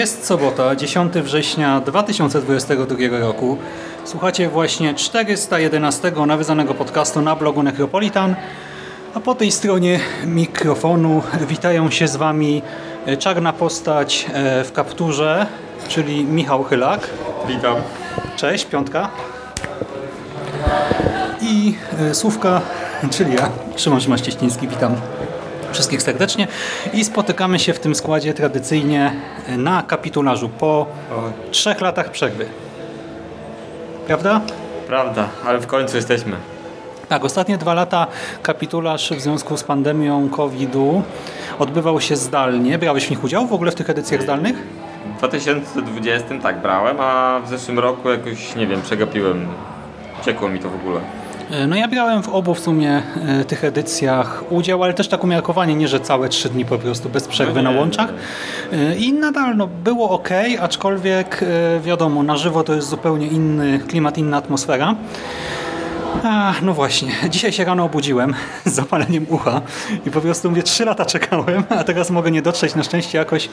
Jest sobota, 10 września 2022 roku. Słuchacie właśnie 411 nawiązanego podcastu na blogu Necropolitan. A po tej stronie mikrofonu witają się z Wami e, czarna postać e, w kapturze, czyli Michał Chylak. Witam. Cześć, piątka. I e, Słówka, czyli ja, Szymon Szymaścieśliński, witam wszystkich serdecznie. I spotykamy się w tym składzie tradycyjnie na kapitularzu po trzech latach przerwy. Prawda? Prawda, ale w końcu jesteśmy. Tak, ostatnie dwa lata kapitularz w związku z pandemią COVID-u odbywał się zdalnie. Brałeś w nich udział w ogóle w tych edycjach zdalnych? W 2020 tak brałem, a w zeszłym roku jakoś, nie wiem, przegapiłem. Ciekło mi to w ogóle. E, No ja brałem w obu w sumie e, tych edycjach udział, ale też tak umiarkowanie, nie że całe trzy dni po prostu bez przerwy No na łączach. E, I nadal no, było ok, aczkolwiek wiadomo, na żywo to jest zupełnie inny klimat, inna atmosfera. A, no właśnie, dzisiaj się rano obudziłem z zapaleniem ucha i po prostu mówię, trzy lata czekałem, a teraz mogę nie dotrzeć. Na szczęście jakoś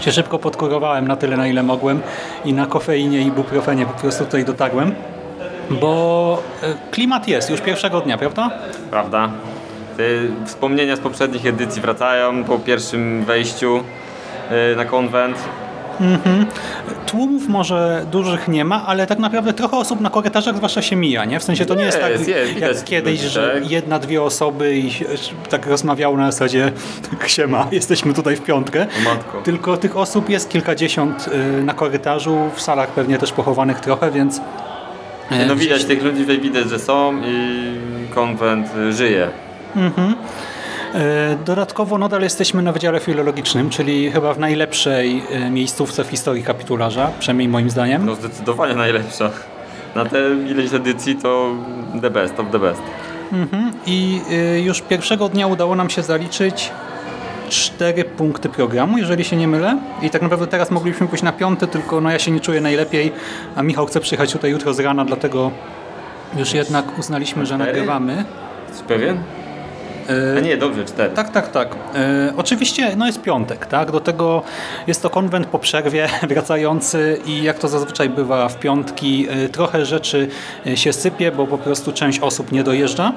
się szybko podkurowałem na tyle, na ile mogłem i na kofeinie i buprofenie po prostu tutaj dotarłem. Bo e, klimat jest już pierwszego dnia, prawda? Prawda? Te wspomnienia z poprzednich edycji wracają po pierwszym wejściu yy, na konwent. Tłumów może dużych nie ma, ale tak naprawdę trochę osób na korytarzach zwłaszcza się mija, nie? W sensie to nie jest, Jest, tak jest, jak widać kiedyś, że tak? jedna, dwie osoby i tak rozmawiało na zasadzie siema, jesteśmy tutaj w piątkę. Tylko tych osób jest kilkadziesiąt y, na korytarzu, w salach pewnie też pochowanych trochę, więc... e, No widać tych ludzi, widać, że są i konwent żyje. E, Dodatkowo nadal jesteśmy na Wydziale Filologicznym, czyli chyba w najlepszej e, miejscówce w historii kapitularza, przynajmniej moim zdaniem. No zdecydowanie najlepsza. Na te ileś edycji to the best of the best. I y, już pierwszego dnia udało nam się zaliczyć cztery punkty programu, jeżeli się nie mylę. I tak naprawdę teraz moglibyśmy pójść na piąty, tylko no ja się nie czuję najlepiej, a Michał chce przyjechać tutaj jutro z rana, dlatego już jednak uznaliśmy, że nagrywamy. Jesteś pewien? A nie, dobrze, cztery. Tak, tak, tak. E, oczywiście no jest piątek, tak? Do tego jest to konwent po przerwie wracający i jak to zazwyczaj bywa w piątki, e, trochę rzeczy e, się sypie, bo po prostu część osób nie dojeżdża.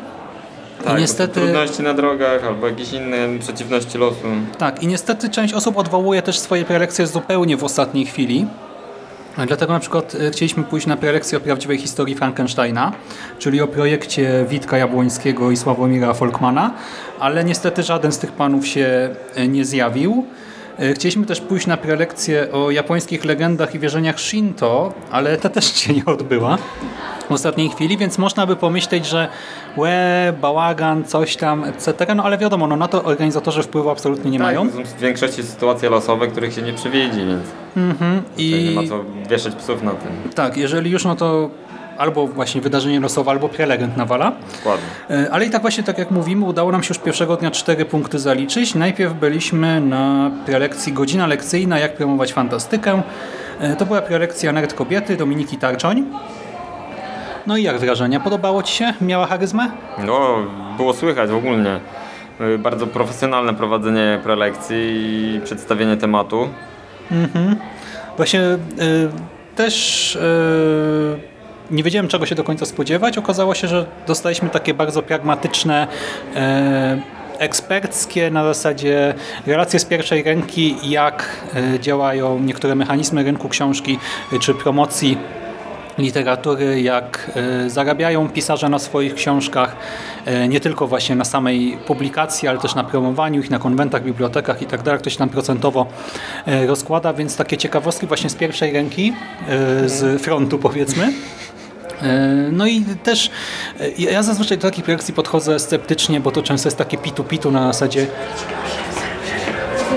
Tak, I niestety, Trudności na drogach albo jakieś inne przeciwności losu. tak, i niestety część osób odwołuje też swoje prelekcje zupełnie w ostatniej chwili. Dlatego na przykład e, chcieliśmy pójść na prelekcję o prawdziwej historii Frankensteina, czyli o projekcie Witka Jabłońskiego i Sławomira Folkmana, ale niestety żaden z tych panów się e, nie zjawił. E, Chcieliśmy też pójść na prelekcję o japońskich legendach i wierzeniach Shinto, ale ta też się nie odbyła w ostatniej chwili, więc można by pomyśleć, że łe, bałagan, coś tam, etc. No ale wiadomo, no, na to organizatorzy wpływu absolutnie nie mają. Tak, są w większości sytuacje losowe, których się nie przewidzi, więc I nie ma co wieszać psów na tym. tak, jeżeli już, no to albo właśnie wydarzenie losowe, albo prelegent nawala. Dokładnie. E, Ale i tak właśnie, tak jak mówimy, udało nam się już pierwszego dnia cztery punkty zaliczyć. Najpierw byliśmy na prelekcji godzina lekcyjna, jak promować fantastykę. E, To była prelekcja Nerd Kobiety Dominiki Tarczoń. No i jak wrażenia? Podobało Ci się? Miała charyzmę? No, było słychać ogólnie. Y, Bardzo profesjonalne prowadzenie prelekcji i przedstawienie tematu. Właśnie y, też y, nie wiedziałem czego się do końca spodziewać. Okazało się, że dostaliśmy takie bardzo pragmatyczne, e, eksperckie na zasadzie relacje z pierwszej ręki, jak e, działają niektóre mechanizmy rynku książki czy promocji literatury, jak e, zarabiają pisarze na swoich książkach, nie tylko właśnie na samej publikacji, ale też na promowaniu ich na konwentach, bibliotekach i tak dalej, to się tam procentowo rozkłada, więc takie ciekawostki właśnie z pierwszej ręki, z frontu powiedzmy. No i też ja zazwyczaj do takich projekcji podchodzę sceptycznie, bo to często jest takie pitu-pitu na zasadzie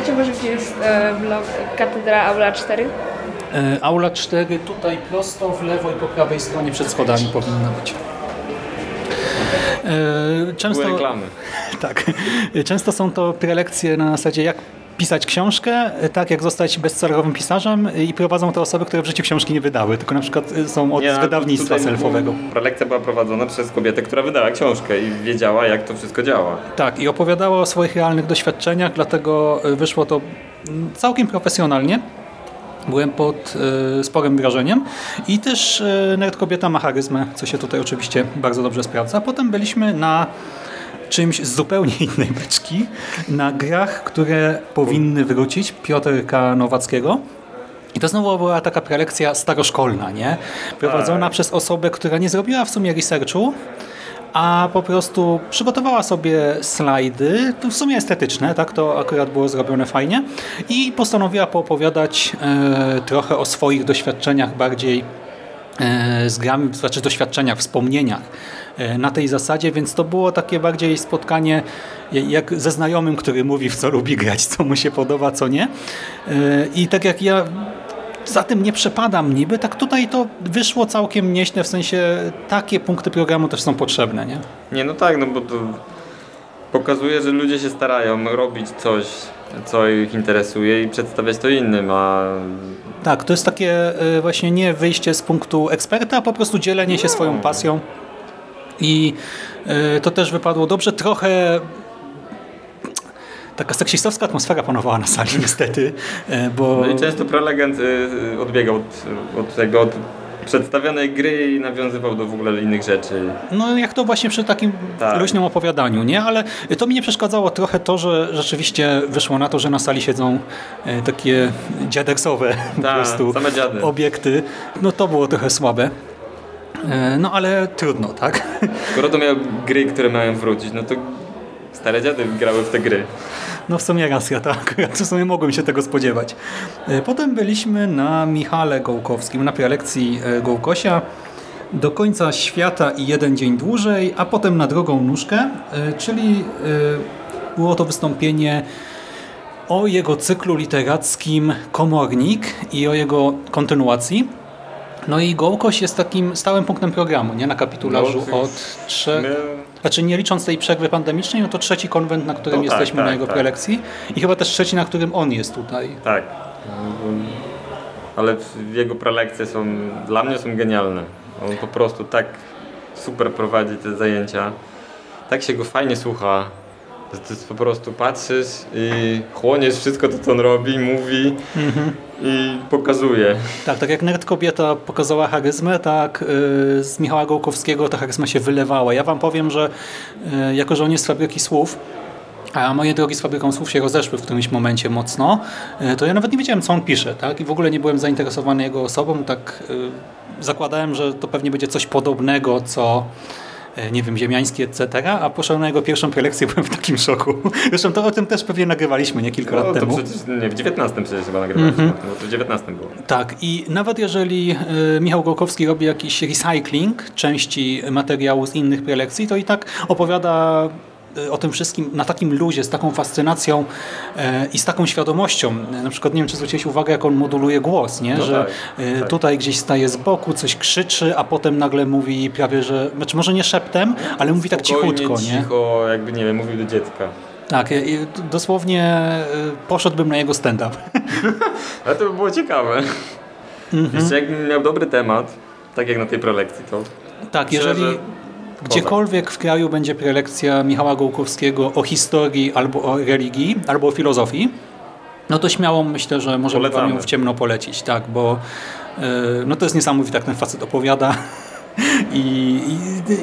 Wiecie może gdzie jest e, blok Katedra Aula 4? E, aula 4 tutaj prosto w lewo i po prawej stronie przed schodami powinna być. E, często, reklamy. Tak. Często są to prelekcje na zasadzie jak pisać książkę, tak jak zostać bestsellerowym pisarzem i prowadzą to osoby, które w życiu książki nie wydały, tylko na przykład są od nie, wydawnictwa selfowego. Prelekcja była prowadzona przez kobietę, która wydała książkę i wiedziała jak to wszystko działa. Tak i opowiadała o swoich realnych doświadczeniach, dlatego wyszło to całkiem profesjonalnie. Byłem pod y, sporym wrażeniem i też y, Nerd Kobieta ma charyzmę, co się tutaj oczywiście bardzo dobrze sprawdza. Potem byliśmy na czymś z zupełnie innej beczki, na grach, które powinny wrócić Piotrka Nowackiego. I to znowu była taka prelekcja staroszkolna, nie? Prowadzona tak. przez osobę, która nie zrobiła w sumie researchu, a po prostu przygotowała sobie slajdy, w sumie estetyczne, tak, to akurat było zrobione fajnie i postanowiła poopowiadać e, trochę o swoich doświadczeniach bardziej z grami, znaczy doświadczeniach, wspomnieniach e, na tej zasadzie, więc to było takie bardziej spotkanie jak ze znajomym, który mówi w co lubi grać, co mu się podoba, co nie. E, I tak jak ja za tym nie przepadam niby, tak tutaj to wyszło całkiem nieźle, w sensie takie punkty programu też są potrzebne, nie? Nie, no tak, no bo to pokazuje, że ludzie się starają robić coś, co ich interesuje i przedstawiać to innym, a... Tak, to jest takie y, właśnie nie wyjście z punktu eksperta, a po prostu dzielenie się swoją no. pasją i y, to też wypadło dobrze. Trochę taka seksistowska atmosfera panowała na sali niestety, e, bo... No i często prelegent e, odbiegał od, od tego, od przedstawionej gry i nawiązywał do w ogóle innych rzeczy. No jak to właśnie przy takim tak. luźnym opowiadaniu, nie? Ale to mi nie przeszkadzało trochę to, że rzeczywiście wyszło na to, że na sali siedzą e, takie dziadeksowe po tak, prostu obiekty. No to było trochę słabe. No ale trudno, tak? Skoro to miały gry, które mają wrócić, no to stare dziady grały w te gry. No w sumie racja, tak. Ja w sumie mogłem się tego spodziewać. E, potem byliśmy na Michale Gołkowskim, na prelekcji e, Gołkosia do końca świata i jeden dzień dłużej, a potem na drugą nóżkę, e, czyli było to wystąpienie o jego cyklu literackim Komornik i o jego kontynuacji. No i Gołkoś jest takim stałym punktem programu, nie? Na kapitularzu no, od trzech... Znaczy nie licząc tej przerwy pandemicznej, no to trzeci konwent, na którym no tak, jesteśmy tak, na jego tak. prelekcji i chyba też trzeci, na którym on jest tutaj. Tak. Ale jego prelekcje są, dla mnie są genialne. On po prostu tak super prowadzi te zajęcia. Tak się go fajnie słucha. To jest po prostu patrzysz i chłoniesz wszystko to, co on robi, mówi mhm. I pokazuje. Tak, tak jak Nerd Kobieta pokazała charyzmę, tak yy, z Michała Gołkowskiego ta charyzma się wylewała. Ja wam powiem, że yy, jako, że on jest z fabryki słów, a moje drogi z fabryką słów się rozeszły w którymś momencie mocno, yy, to ja nawet nie wiedziałem, co on pisze, tak? I w ogóle nie byłem zainteresowany jego osobą, tak zakładałem, że to pewnie będzie coś podobnego, co nie wiem, ziemiański, etc. A poszedłem na jego pierwszą prelekcję, byłem w takim szoku. Zresztą to o tym też pewnie nagrywaliśmy nie kilka no, lat temu. Przecież, nie, w 19 przecież chyba nagrywaliśmy, mm -hmm. bo to w 19 było. Tak i nawet jeżeli y, Michał Gołkowski robi jakiś recycling części materiału z innych prelekcji, to i tak opowiada o tym wszystkim na takim luzie, z taką fascynacją e, i z taką świadomością. Na przykład nie wiem, czy zwróciłeś uwagę, jak on moduluje głos, nie? No że tak, e, tak. tutaj gdzieś staje z boku, coś krzyczy, a potem nagle mówi prawie, że, znaczy może nie szeptem, ale mówi tak cichutko. Nie? cicho, jakby nie wiem, mówił do dziecka. Tak, dosłownie poszedłbym na jego stand-up. Ale to by było ciekawe. Mhm. Jeszcze jakbym miał dobry temat, tak jak na tej prelekcji, to tak, jeżeli, Gdziekolwiek w kraju będzie prelekcja Michała Gołkowskiego o historii albo o religii, albo o filozofii, no to śmiało myślę, że możemy Wam ją w ciemno polecić, tak, bo yy, no to jest niesamowite, jak ten facet opowiada. I,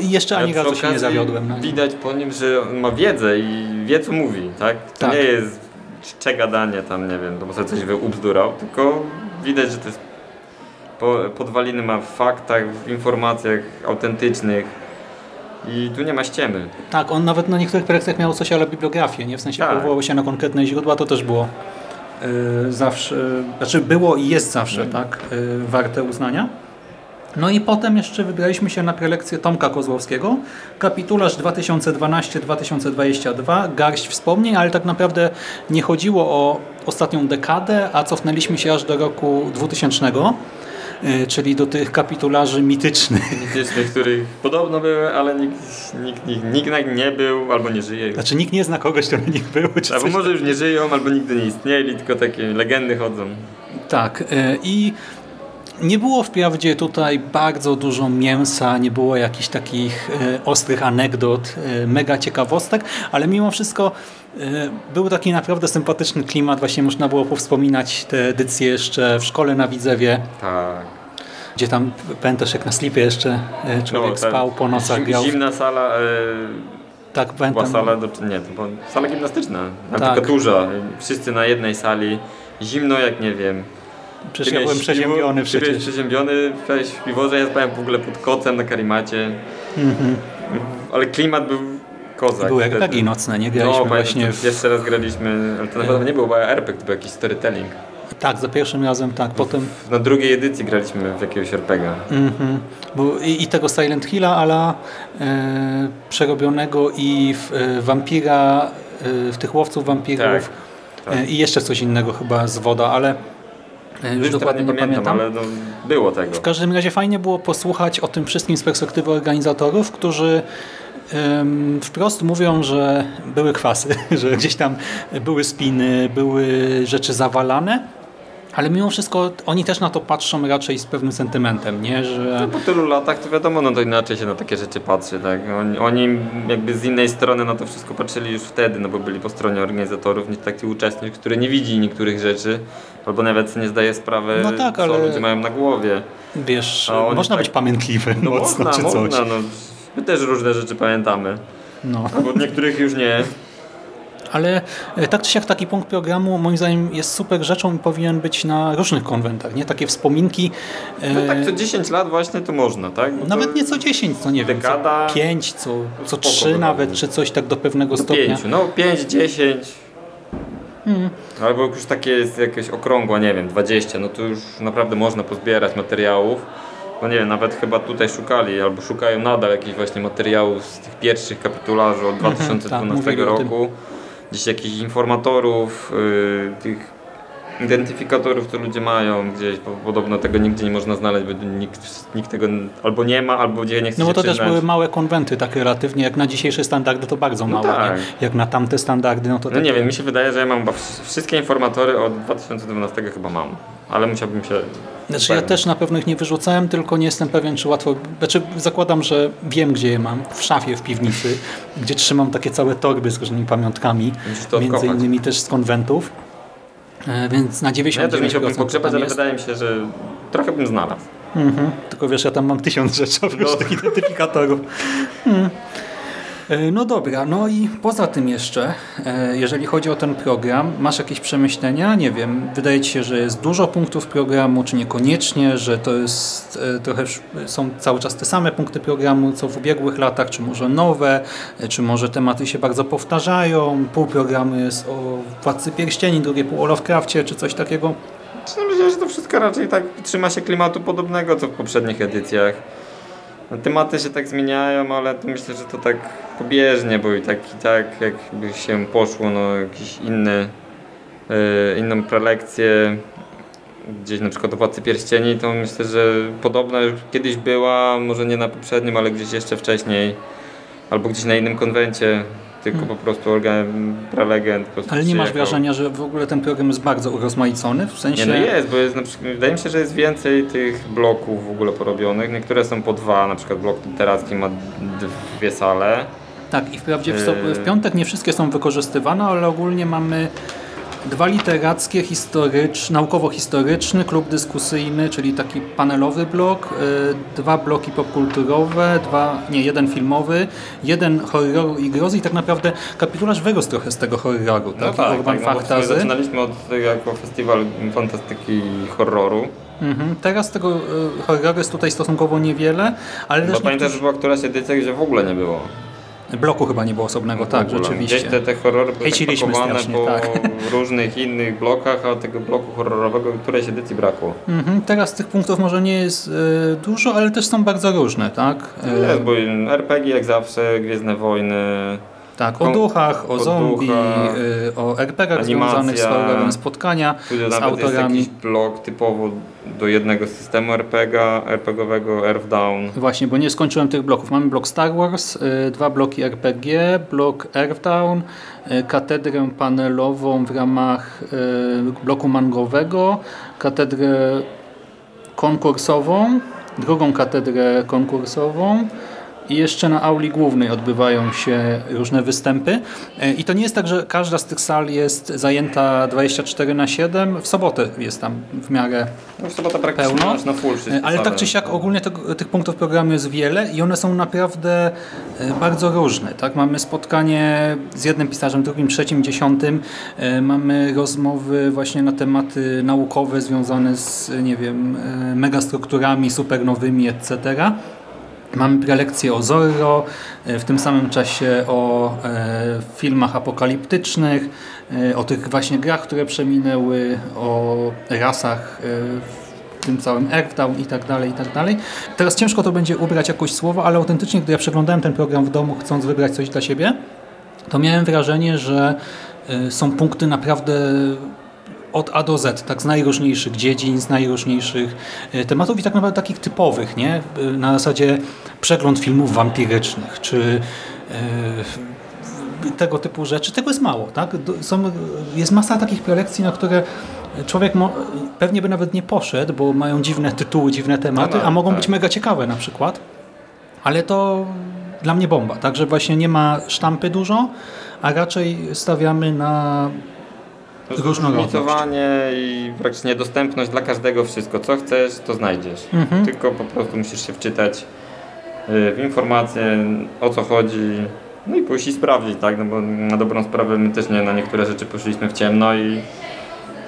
i, jeszcze ani razu się nie zawiodłem. Widać po nim, że on ma wiedzę i wie co mówi, tak? To Tak. nie jest czcze gadanie tam, nie wiem, no bo sobie coś wyubzdurał, tylko widać, że to jest po, podwaliny ma w faktach, w informacjach autentycznych i tu nie ma ściemy. Tak, on nawet na niektórych prelekcjach miał coś ale bibliografię, nie? W sensie Tak. powoływał się na konkretne źródła, to też było y, zawsze, znaczy było i jest zawsze, tak, y, warte uznania. No i potem jeszcze wybraliśmy się na prelekcję Tomka Kozłowskiego, kapitularz 2012-2022, garść wspomnień, ale tak naprawdę nie chodziło o ostatnią dekadę, a cofnęliśmy się aż do roku 2000, y, czyli do tych kapitularzy mitycznych. Mitycznych, których podobno były, ale nikt, nikt, nikt, nikt nie był albo nie żyje. Znaczy nikt nie zna kogoś, kto nich był, czy Albo może już nie żyją, albo nigdy nie istnieli, tylko takie legendy chodzą. Tak. y, I nie było wprawdzie tutaj bardzo dużo mięsa, nie było jakichś takich y, ostrych anegdot, mega ciekawostek, ale mimo wszystko był taki naprawdę sympatyczny klimat. Właśnie można było powspominać te edycje jeszcze w szkole na Widzewie, Tak. gdzie tam pamiętasz jak na slipie jeszcze y, człowiek ta spał po nocach, grał. Zimna sala, e, Tak, była pamiętam. sala, do, nie, to była sala gimnastyczna, Tak. tylko duża, wszyscy na jednej sali, zimno jak nie wiem. Przecież ja byłem przeziębiony byłeś przecież. przeziębiony, w piworze, ja spałem w ogóle pod kocem na karimacie. Mhm. Ale klimat był kozak. Były. RPG nocne, nie? Graliśmy No, właśnie pamiętam, w... Jeszcze raz graliśmy, ale to naprawdę nie był RPG, to był jakiś storytelling. Tak, za pierwszym razem, tak. Potem Na drugiej edycji graliśmy w jakiegoś RPGa. Mhm. Bo i, I tego Silent Hilla, ale e, przerobionego i w, e, wampira, e, w tych łowców wampirów Tak, tak. e, i jeszcze coś innego chyba z woda, ale e, już dokładnie nie pamiętam. ale no, było tego. W każdym razie fajnie było posłuchać o tym wszystkim z perspektywy organizatorów, którzy wprost mówią, że były kwasy, że gdzieś tam były spiny, były rzeczy zawalane, ale mimo wszystko oni też na to patrzą raczej z pewnym sentymentem, nie? Że Po tylu latach to wiadomo, no to inaczej się na takie rzeczy patrzy, tak? Oni, oni jakby z innej strony na to wszystko patrzyli już wtedy, no bo byli po stronie organizatorów, niż taki uczestnik, który nie widzi niektórych rzeczy, albo nawet nie zdaje sprawy, No tak, co ale- ludzie mają na głowie. wiesz, można tak- być pamiętliwy No mocno można, czy coś. można, no. My też różne rzeczy pamiętamy, No. od niektórych już nie. Ale e, tak czy siak taki punkt programu moim zdaniem jest super rzeczą i powinien być na różnych konwentach, nie? Takie wspominki. e, No tak co 10 lat właśnie to można, tak? Bo Nawet nie co 10, co nie wiem, dekada, co 5, co, co spoko 3 wychodzi. nawet, czy coś tak do pewnego do stopnia. 5, no 5, 10. Hmm. Albo już takie jest jakieś okrągła, nie wiem, 20, no to już naprawdę można pozbierać materiałów. Bo nie wiem, nawet chyba tutaj szukali, albo szukają nadal jakichś właśnie materiałów z tych pierwszych kapitularzy od tak, 2012 mówili o tym. roku. Gdzieś jakichś informatorów, yy, tych identyfikatorów, co ludzie mają gdzieś, bo podobno tego nigdzie nie można znaleźć, bo nikt, nikt tego albo nie ma, albo gdzie nie chce No bo to też były małe konwenty tak relatywnie, jak na dzisiejsze standardy to bardzo małe. tak. Jak na tamte standardy, no to No takie- nie wiem, mi się wydaje, że ja mam wszystkie informatory od 2012 chyba mam, ale musiałbym się... Znaczy ja też na pewno ich nie wyrzucałem, tylko nie jestem pewien, czy łatwo... Znaczy zakładam, że wiem, gdzie je mam. W szafie w piwnicy, gdzie trzymam takie całe torby z różnymi pamiątkami. To Między innymi też z konwentów. E, Więc na 99% No ja też musiałbym to pogrzebać, ale wydaje mi się, że trochę bym znalazł. Mhm. Tylko wiesz, ja tam mam tysiąc rzeczy oprócz No. tych identyfikatorów. Hmm. E, No dobra, no i poza tym jeszcze, e, jeżeli chodzi o ten program, masz jakieś przemyślenia? Nie wiem, wydaje Ci się, że jest dużo punktów programu, czy niekoniecznie, że to jest e, trochę, są cały czas te same punkty programu, co w ubiegłych latach, czy może nowe, czy może tematy się bardzo powtarzają, pół programu jest o Władcy Pierścieni, drugie pół o Lovecrafcie, czy coś takiego? Myślę, że to wszystko raczej tak trzyma się klimatu podobnego, co w poprzednich edycjach. No, tematy się tak zmieniają, ale to myślę, że to tak pobieżnie, bo i tak i tak jakby się poszło no jakiś inny, yy, inną prelekcję gdzieś na przykład o Władcy Pierścieni, to myślę, że podobna już kiedyś była, może nie na poprzednim, ale gdzieś jeszcze wcześniej, albo gdzieś na innym konwencie, tylko po prostu prelegent po prostu Hmm. Ale nie masz przyjechał. wrażenia, że w ogóle ten program jest bardzo urozmaicony? W sensie... Nie, no jest, bo jest na przykład, wydaje mi się, że jest więcej tych bloków w ogóle porobionych. Niektóre są po dwa, na przykład blok literacki ma dwie sale. Tak, i wprawdzie w, w piątek nie wszystkie są wykorzystywane, ale ogólnie mamy dwa literackie, historycz, naukowo-historyczny, klub dyskusyjny, czyli taki panelowy blok, y, dwa bloki popkulturowe, dwa, nie, jeden filmowy, jeden horroru i grozy i tak naprawdę kapitularz wyrósł trochę z tego horroru, No tak, tak, Urban tak no zaczynaliśmy od tego jako festiwal fantastyki horroru. Mhm. Teraz tego y, horroru jest tutaj stosunkowo niewiele, ale Bo też niektórzy... że była któraś edycja, gdzie w ogóle nie było. Bloku chyba nie było osobnego, W tak, rzeczywiście. Gdzieś te, te horrory były pakowane po tak. różnych innych blokach, a tego bloku horrorowego którejś edycji brakło. Mhm. Teraz tych punktów może nie jest y, dużo, ale też są bardzo różne, tak? Jest, bo RPG jak zawsze, Gwiezdne Wojny, Tak, o duchach, o, o zombie, duchach, y, o RPG-ach animacja. związanych z horrorem, spotkania z nawet jest autorami. jakiś blok typowo do jednego systemu RPG, RPGowego, Earthdown. Właśnie, bo nie skończyłem tych bloków. Mamy blok Star Wars, y, dwa bloki RPG, blok Earthdown, y, katedrę panelową w ramach bloku mangowego, katedrę konkursową, drugą katedrę konkursową i jeszcze na auli głównej odbywają się różne występy. E, I to nie jest tak, że każda z tych sal jest zajęta 24 na 7. W sobotę jest tam w miarę No w sobotę praktycznie Pełno. na full wszystkie ale tak czy siak ogólnie tego, tych punktów programu jest wiele i one są naprawdę e, bardzo różne. Tak? Mamy spotkanie z jednym pisarzem, drugim, trzecim, dziesiątym. E, Mamy rozmowy właśnie na tematy naukowe związane z, nie wiem, e, megastrukturami supernowymi, etc. Mamy prelekcje o Zorro, e, w tym samym czasie o e, filmach apokaliptycznych, e, o tych właśnie grach, które przeminęły, o rasach e, w tym całym Earthdown i tak dalej, i tak dalej. Teraz ciężko to będzie ubrać jakoś słowo, ale autentycznie, gdy ja przeglądałem ten program w domu, chcąc wybrać coś dla siebie, to miałem wrażenie, że e, są punkty naprawdę od A do Z, tak z najróżniejszych dziedzin, z najróżniejszych e, tematów i tak naprawdę takich typowych, nie? E, Na zasadzie przegląd filmów wampirycznych, czy e, tego typu rzeczy. Tego jest mało, tak? Są, jest masa takich prelekcji, na które człowiek mo- pewnie by nawet nie poszedł, bo mają dziwne tytuły, dziwne tematy, No tak, a mogą tak. być mega ciekawe na przykład. Ale to dla mnie bomba, także właśnie nie ma sztampy dużo, a raczej stawiamy na Zróżnicowanie i praktycznie dostępność dla każdego wszystko. Co chcesz, to znajdziesz. Mhm. Tylko po prostu musisz się wczytać y, w informacje, o co chodzi. No i pójść i sprawdzić, tak? No bo na dobrą sprawę my też nie na niektóre rzeczy poszliśmy w ciemno i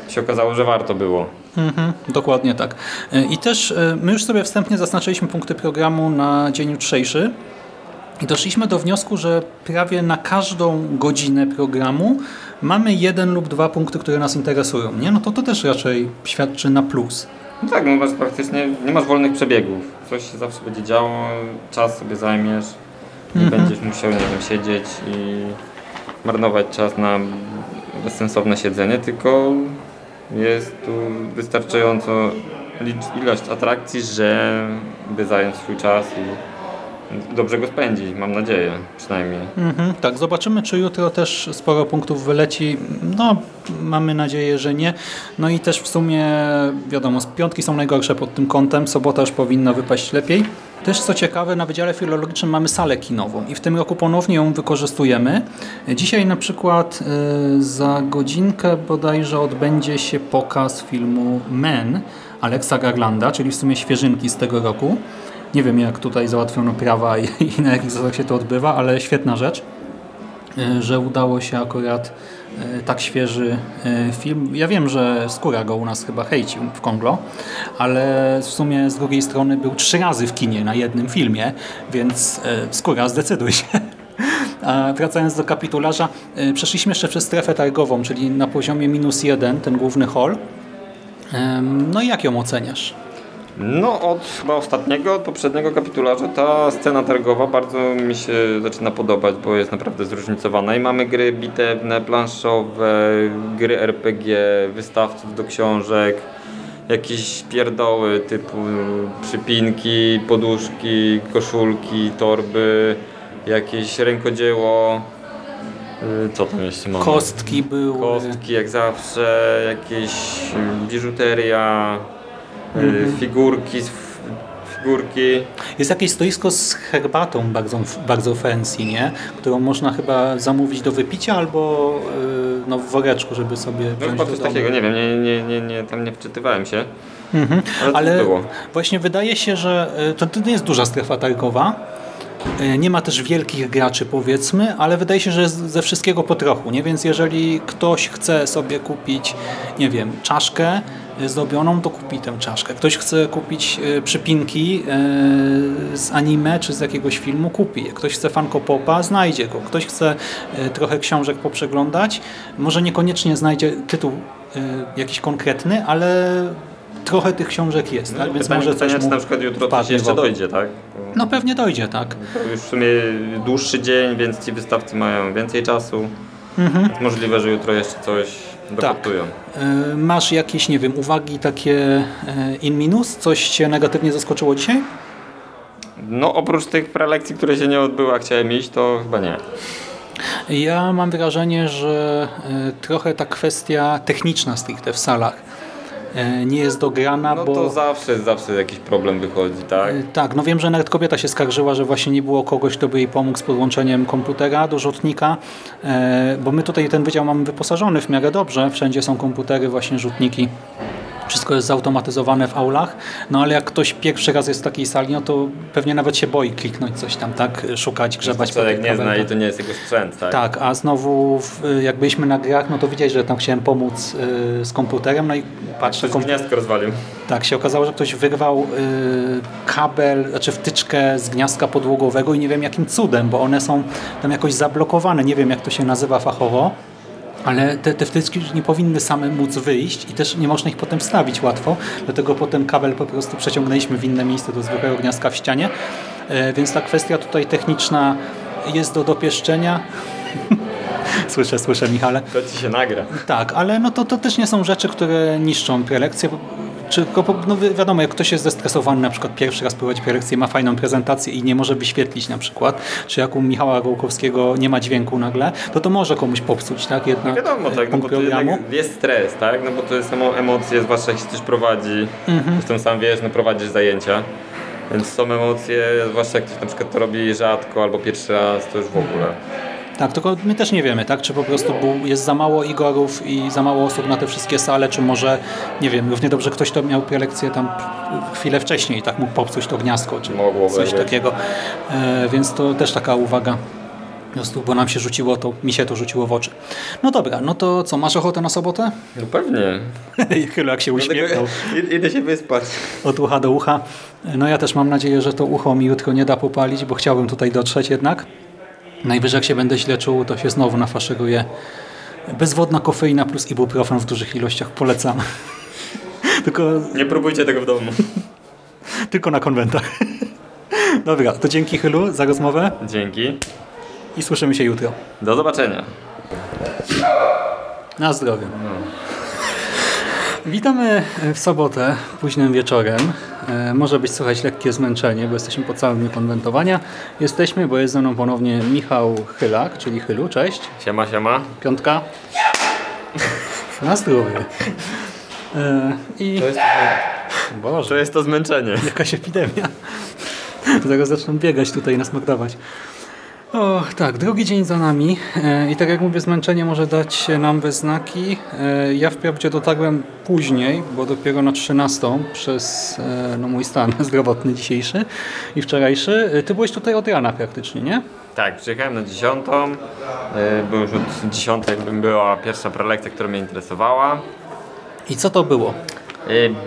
się okazało, że warto było. Mhm, dokładnie tak. E, I też e, my już sobie wstępnie zaznaczyliśmy punkty programu na dzień jutrzejszy i doszliśmy do wniosku, że prawie na każdą godzinę programu mamy jeden lub dwa punkty, które nas interesują. Nie? No to to też raczej świadczy na plus. No tak, no masz praktycznie, nie masz wolnych przebiegów. Coś się zawsze będzie działo, czas sobie zajmiesz. Nie Mhm. będziesz musiał, nie wiem, siedzieć i marnować czas na bezsensowne siedzenie, tylko jest tu wystarczająco ilość atrakcji, żeby zająć swój czas i dobrze go spędzić, mam nadzieję, przynajmniej. Mhm, tak, zobaczymy, czy jutro też sporo punktów wyleci. No, mamy nadzieję, że nie. No i też w sumie, wiadomo, piątki są najgorsze pod tym kątem, sobota już powinna wypaść lepiej. Też co ciekawe, na Wydziale Filologicznym mamy salę kinową i w tym roku ponownie ją wykorzystujemy. Dzisiaj na przykład y, za godzinkę bodajże odbędzie się pokaz filmu Men Alexa Garlanda, czyli w sumie świeżynki z tego roku. Nie wiem jak tutaj załatwiono prawa i, i na jakich zasadach się to odbywa, ale świetna rzecz, y, że udało się akurat y, tak świeży y, film. Ja wiem, że Skóra go u nas chyba hejcił w Konglo, ale w sumie z drugiej strony był trzy razy w kinie na jednym filmie, więc Skóra zdecyduj się. A wracając do kapitularza, przeszliśmy jeszcze przez strefę targową, czyli na poziomie minus jeden, ten główny hall. No i jak ją oceniasz? No od chyba ostatniego, od poprzedniego kapitularza ta scena targowa bardzo mi się zaczyna podobać, bo jest naprawdę zróżnicowana i mamy gry bitewne, planszowe, gry RPG, wystawców do książek, jakieś pierdoły typu przypinki, poduszki, koszulki, torby, jakieś rękodzieło, y, co tam jeszcze mamy? Kostki były. Kostki jak zawsze, jakieś biżuteria, Mhm. figurki figurki. Jest jakieś stoisko z herbatą bardzo, bardzo fancy, nie? Którą można chyba zamówić do wypicia albo yy, no, w woreczku, żeby sobie No wziąć do coś takiego, nie wiem, nie, nie, nie, nie, tam nie wczytywałem się. Mhm. Ale, Ale właśnie wydaje się, że y, to, to nie jest duża strefa targowa. Nie ma też wielkich graczy powiedzmy, ale wydaje się, że jest ze wszystkiego po trochu, nie? Więc jeżeli ktoś chce sobie kupić, nie wiem, czaszkę y, zdobioną, to kupi tę czaszkę. Ktoś chce kupić y, przypinki y, z anime czy z jakiegoś filmu, kupi je. Ktoś chce Funko Popa, znajdzie go. Ktoś chce trochę książek poprzeglądać, może niekoniecznie znajdzie tytuł jakiś konkretny, ale trochę tych książek jest, tak? Więc pytanie, może pytanie, coś mu na przykład jutro coś jeszcze dojdzie, tak? No pewnie dojdzie, tak. To już w sumie dłuższy dzień, więc ci wystawcy mają więcej czasu. Mhm. Możliwe, że jutro jeszcze coś dokoptują. Y, Masz jakieś, nie wiem, uwagi takie y, in minus? Coś Cię negatywnie zaskoczyło dzisiaj? No oprócz tych prelekcji, które się nie odbyły, a chciałem iść, to chyba nie. Ja mam wrażenie, że y, trochę ta kwestia techniczna stricte w salach nie jest dograna, No bo... to zawsze, zawsze jakiś problem wychodzi, tak? Y, Tak, no wiem, że nawet kobieta się skarżyła, że właśnie nie było kogoś, kto by jej pomógł z podłączeniem komputera do rzutnika, e, bo my tutaj ten wydział mamy wyposażony w miarę dobrze, wszędzie są komputery, właśnie rzutniki. Wszystko jest zautomatyzowane w aulach, no ale jak ktoś pierwszy raz jest w takiej sali, no to pewnie nawet się boi kliknąć coś tam, tak, szukać, grzebać Człowiek tych nie zna i to nie jest jego sprzęt, tak? Tak, a znowu jak byliśmy na grach, no to widziałeś, że tam chciałem pomóc y, z komputerem, no i patrzę, Ktoś gniazdko rozwalił. tak, się okazało, że ktoś wyrwał y, kabel, znaczy wtyczkę z gniazdka podłogowego i nie wiem jakim cudem, bo one są tam jakoś zablokowane, nie wiem jak to się nazywa fachowo, ale te, te wtyczki nie powinny same móc wyjść i też nie można ich potem wstawić łatwo, dlatego potem kabel po prostu przeciągnęliśmy w inne miejsce do zwykłego gniazdka w ścianie, e, więc ta kwestia tutaj techniczna jest do dopieszczenia. słyszę, słyszę Michale. To ci się nagra. Tak, ale no to, to też nie są rzeczy, które niszczą prelekcję. Czy, no wi- wiadomo, jak ktoś jest zestresowany, na przykład pierwszy raz prowadzi prelekcję, ma fajną prezentację i nie może wyświetlić na przykład, czy jak u Michała Gołkowskiego nie ma dźwięku nagle, to to może komuś popsuć, tak? Jednak Wiadomo, tak, no bo to programu. jednak jest stres, tak? No bo to jest samo emocje, zwłaszcza jak się coś prowadzi. Mhm. Zresztą sam wiesz, no prowadzisz zajęcia. Więc są emocje, zwłaszcza jak ktoś na przykład to robi rzadko albo pierwszy raz, to już w ogóle. Tak, tylko my też nie wiemy, tak? Czy po prostu był, jest za mało igorów i za mało osób na te wszystkie sale, czy może, nie wiem, równie dobrze ktoś to miał prelekcję tam chwilę wcześniej, tak mógł popsuć to gniazdko, czy Mogło coś być. takiego. E, więc to też taka uwaga. Po prostu, bo nam się rzuciło to, mi się to rzuciło w oczy. No dobra, no to co, masz ochotę na sobotę? No pewnie. Chyba jak się uśmiechnął Id- Idę się wyspać. od ucha do ucha. No ja też mam nadzieję, że to ucho mi jutro nie da popalić, bo chciałbym tutaj dotrzeć jednak. Najwyżej jak się będę źle czuł, to się znowu nafaszeruję. Bezwodna kofeina plus ibuprofen w dużych ilościach polecam. tylko, Nie próbujcie tego w domu. tylko na konwentach. Dobra, to dzięki Chylu za rozmowę Dzięki. i słyszymy się jutro. Do zobaczenia. Na zdrowie. Witamy w sobotę, późnym wieczorem. E, Może być słychać lekkie zmęczenie, bo jesteśmy po całym dniu konwentowania. Jesteśmy, bo jest ze mną ponownie Michał Chylak, czyli Chylu. Cześć. Siema, siema. Piątka. Na zdrowie. I... To jest, Boże, to jest to zmęczenie. jakaś epidemia. Zaraz zaczną biegać tutaj, nas mordować. O, tak, drugi dzień za nami e, i tak jak mówię, zmęczenie może dać nam we znaki. E, ja wprawdzie dotarłem później, bo dopiero na 13 przez e, no, mój stan zdrowotny dzisiejszy i wczorajszy. Ty byłeś tutaj od rana praktycznie, nie? Tak, przyjechałem na dziesiątą. Yy, Bo już od dziesiątej jakby była pierwsza prelekcja, która mnie interesowała. I co to było?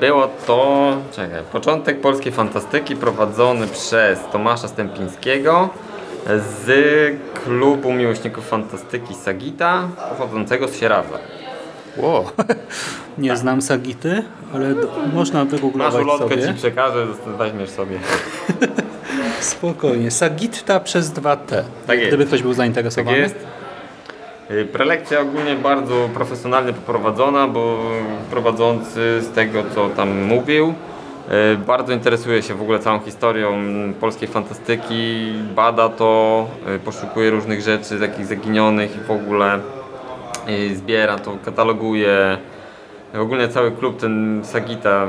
Było to, czekaj, początek polskiej fantastyki prowadzony przez Tomasza Stępińskiego z klubu miłośników fantastyki Sagita, pochodzącego z Sieradza. Wow. Nie znam Sagity, ale do, można Masz wygooglować ulotkę, sobie. ci przekażę, weźmiesz sobie. Spokojnie. Sagitta przez 2T. Tak jest. Gdyby ktoś był Tak zainteresowany. jest. Y, Prelekcja ogólnie bardzo profesjonalnie poprowadzona, bo prowadzący z tego co tam mówił bardzo interesuje się w ogóle całą historią polskiej fantastyki, bada to, y, poszukuje różnych rzeczy takich zaginionych i w ogóle y, zbiera to, kataloguje. Ogólnie cały klub, ten Sagita,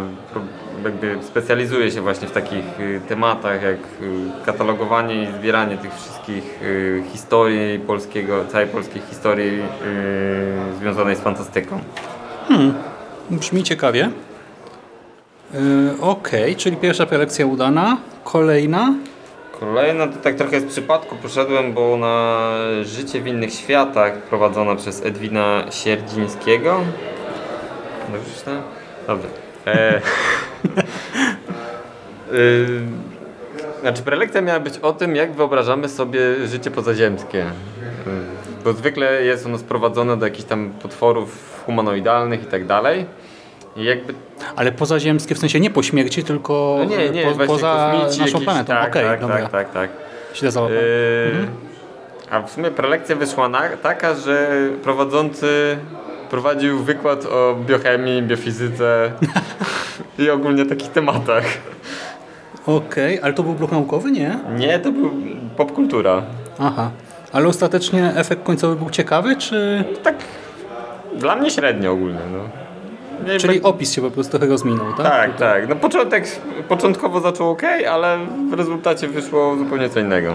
jakby specjalizuje się właśnie w takich tematach jak katalogowanie i zbieranie tych wszystkich historii polskiego, całej polskiej historii związanej z fantastyką. Brzmi ciekawie. Yy, Okej, czyli pierwsza prelekcja udana. Kolejna. Kolejna to tak trochę z przypadku poszedłem, bo na Życie w innych światach prowadzona przez Edwina Sierdzińskiego. Dobrze czytałem? Dobrze. E, y, znaczy prelekcja miała być o tym, jak wyobrażamy sobie życie pozaziemskie. Bo zwykle jest ono sprowadzone do jakichś tam potworów humanoidalnych i tak dalej. Jakby Ale pozaziemskie w sensie nie po śmierci, tylko no nie, nie, po, poza kosmici naszą jakieś, planetą. Tak, Okej, tak, dobra. tak, tak, tak. Źle załapałem. Yy, A w sumie prelekcja wyszła na, taka, że prowadzący prowadził wykład o biochemii, biofizyce i ogólnie takich tematach. Okej, ale to był blok naukowy, nie? Nie, to był popkultura. Aha. Ale ostatecznie efekt końcowy był ciekawy, czy... Tak dla mnie średnio ogólnie. No. Nie, Czyli be- opis się po prostu trochę rozminął, tak? tak, tak. No początek, początkowo zaczął ok, ale w rezultacie wyszło zupełnie co innego.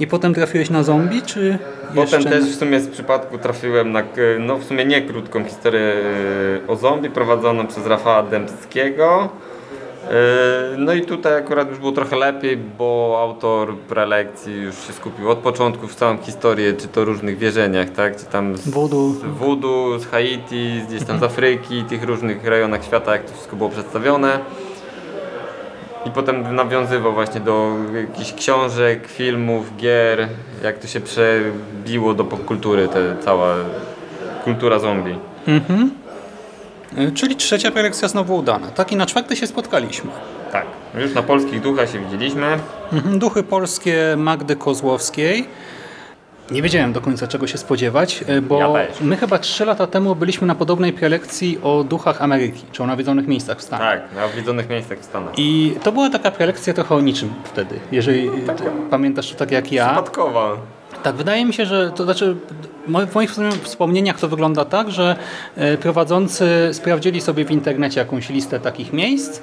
I potem trafiłeś na zombie, czy Potem też w sumie z przypadku trafiłem na, no w sumie nie krótką historię e, o zombie prowadzoną przez Rafała Dębskiego. E, No i tutaj akurat już było trochę lepiej, bo autor prelekcji już się skupił od początku w całą historię, czy to różnych wierzeniach, tak? Czy tam z Voodoo. z, voodoo, z Haiti, gdzieś tam z Afryki, tych różnych rejonach świata, jak to wszystko było przedstawione. I potem nawiązywał właśnie do jakichś książek, filmów, gier, jak to się przebiło do popkultury, ta cała kultura zombie. Y, Czyli trzecia prelekcja znowu udana. Tak i na czwarty się spotkaliśmy. Tak, już na polskich duchach się widzieliśmy. Mhm, Duchy polskie Magdy Kozłowskiej. Nie wiedziałem do końca czego się spodziewać, y, bo Ja my chyba trzy lata temu byliśmy na podobnej prelekcji o duchach Ameryki, czy o nawiedzonych miejscach w Stanach. Tak, na odwiedzonych miejscach w Stanach. I to była taka prelekcja trochę o niczym wtedy, jeżeli ty pamiętasz to tak jak ja. Przypadkowa. Tak, wydaje mi się, że to znaczy w moich wspomnieniach to wygląda tak, że e, prowadzący sprawdzili sobie w internecie jakąś listę takich miejsc,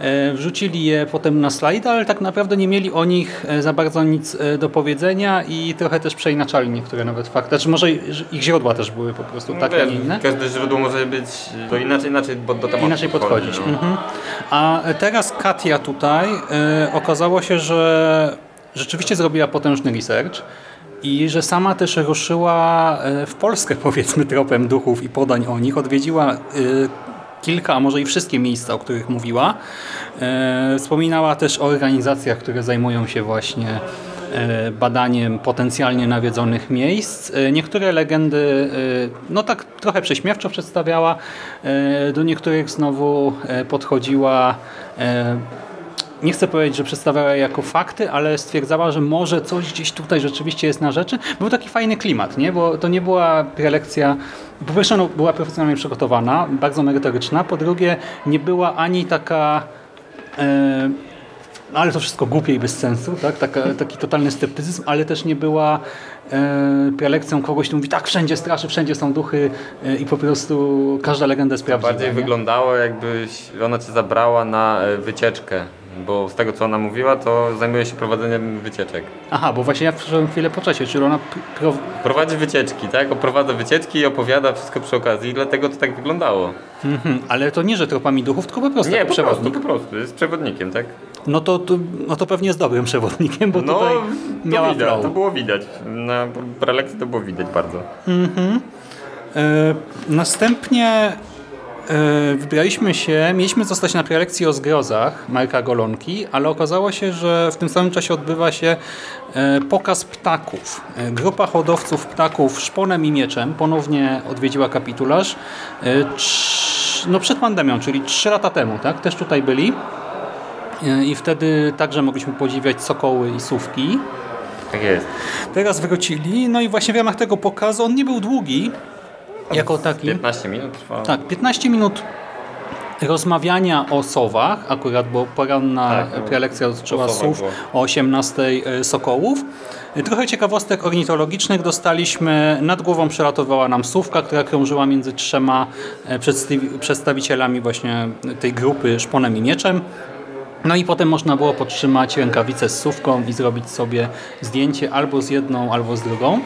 e, wrzucili je potem na slajdy, ale tak naprawdę nie mieli o nich e, za bardzo nic do powiedzenia i trochę też przeinaczali niektóre nawet fakty. Znaczy może ich źródła też były po prostu No takie, nie inne. Każde źródło może być to inaczej, inaczej do tematu Inaczej podchodzi, podchodzić. no. Mhm. A teraz Katia tutaj okazało się, że rzeczywiście zrobiła potężny research i że sama też ruszyła e, w Polskę powiedzmy tropem duchów i podań o nich. Odwiedziła e, kilka, a może i wszystkie miejsca, o których mówiła. E, Wspominała też o organizacjach, które zajmują się właśnie badaniem potencjalnie nawiedzonych miejsc. Niektóre legendy no tak trochę prześmiewczo przedstawiała, do niektórych znowu podchodziła nie chcę powiedzieć, że przedstawiała je jako fakty, ale stwierdzała, że może coś gdzieś tutaj rzeczywiście jest na rzeczy. Był taki fajny klimat, nie? bo to nie była prelekcja, po pierwsze no, była profesjonalnie przygotowana, bardzo merytoryczna, po drugie nie była ani taka e, no, ale to wszystko głupie i bez sensu, tak? Taka, taki totalny sceptycyzm, ale też nie była e, prelekcją kogoś, kto mówi tak, wszędzie straszy, wszędzie są duchy e, i po prostu każda legenda jest prawdziwa. Bardziej nie? wyglądało jakbyś ona cię zabrała na wycieczkę. Bo z tego co ona mówiła, to zajmuje się prowadzeniem wycieczek. Aha, bo właśnie ja przyszedłem chwilę po czasie, czyli ona pro, Prowadzi wycieczki, tak? Oprowadza wycieczki i opowiada wszystko przy okazji, dlatego to tak wyglądało. Mhm, ale to nie, że tropami duchów, tylko po prostu Nie, po prostu, po prostu, jest przewodnikiem, tak? No to, to, no to pewnie jest dobrym przewodnikiem, bo No, tutaj to miała widać, flow. to było widać. Na prelekcji to było widać bardzo. E, następnie wybraliśmy się, mieliśmy zostać na prelekcji o zgrozach Marka Golonki, ale okazało się, że w tym samym czasie odbywa się e, pokaz ptaków. E, grupa hodowców ptaków szponem i mieczem ponownie odwiedziła kapitularz. E, no przed pandemią, czyli 3 lata temu, tak? Też tutaj byli. E, I wtedy także mogliśmy podziwiać sokoły i sówki. Tak jest. Teraz wrócili, no i właśnie w ramach tego pokazu, on nie był długi, jako taki. 15 minut trwa. Tak, 15 minut rozmawiania o sowach, akurat, bo poranna Tak, prelekcja dotyczyła sów było. o 18 e, sokołów. Trochę ciekawostek ornitologicznych dostaliśmy. Nad głową przelatowała nam sówka, która krążyła między trzema e, przedstawi- przedstawicielami właśnie tej grupy szponem i mieczem. No i potem można było podtrzymać rękawicę z sówką i zrobić sobie zdjęcie albo z jedną, albo z drugą.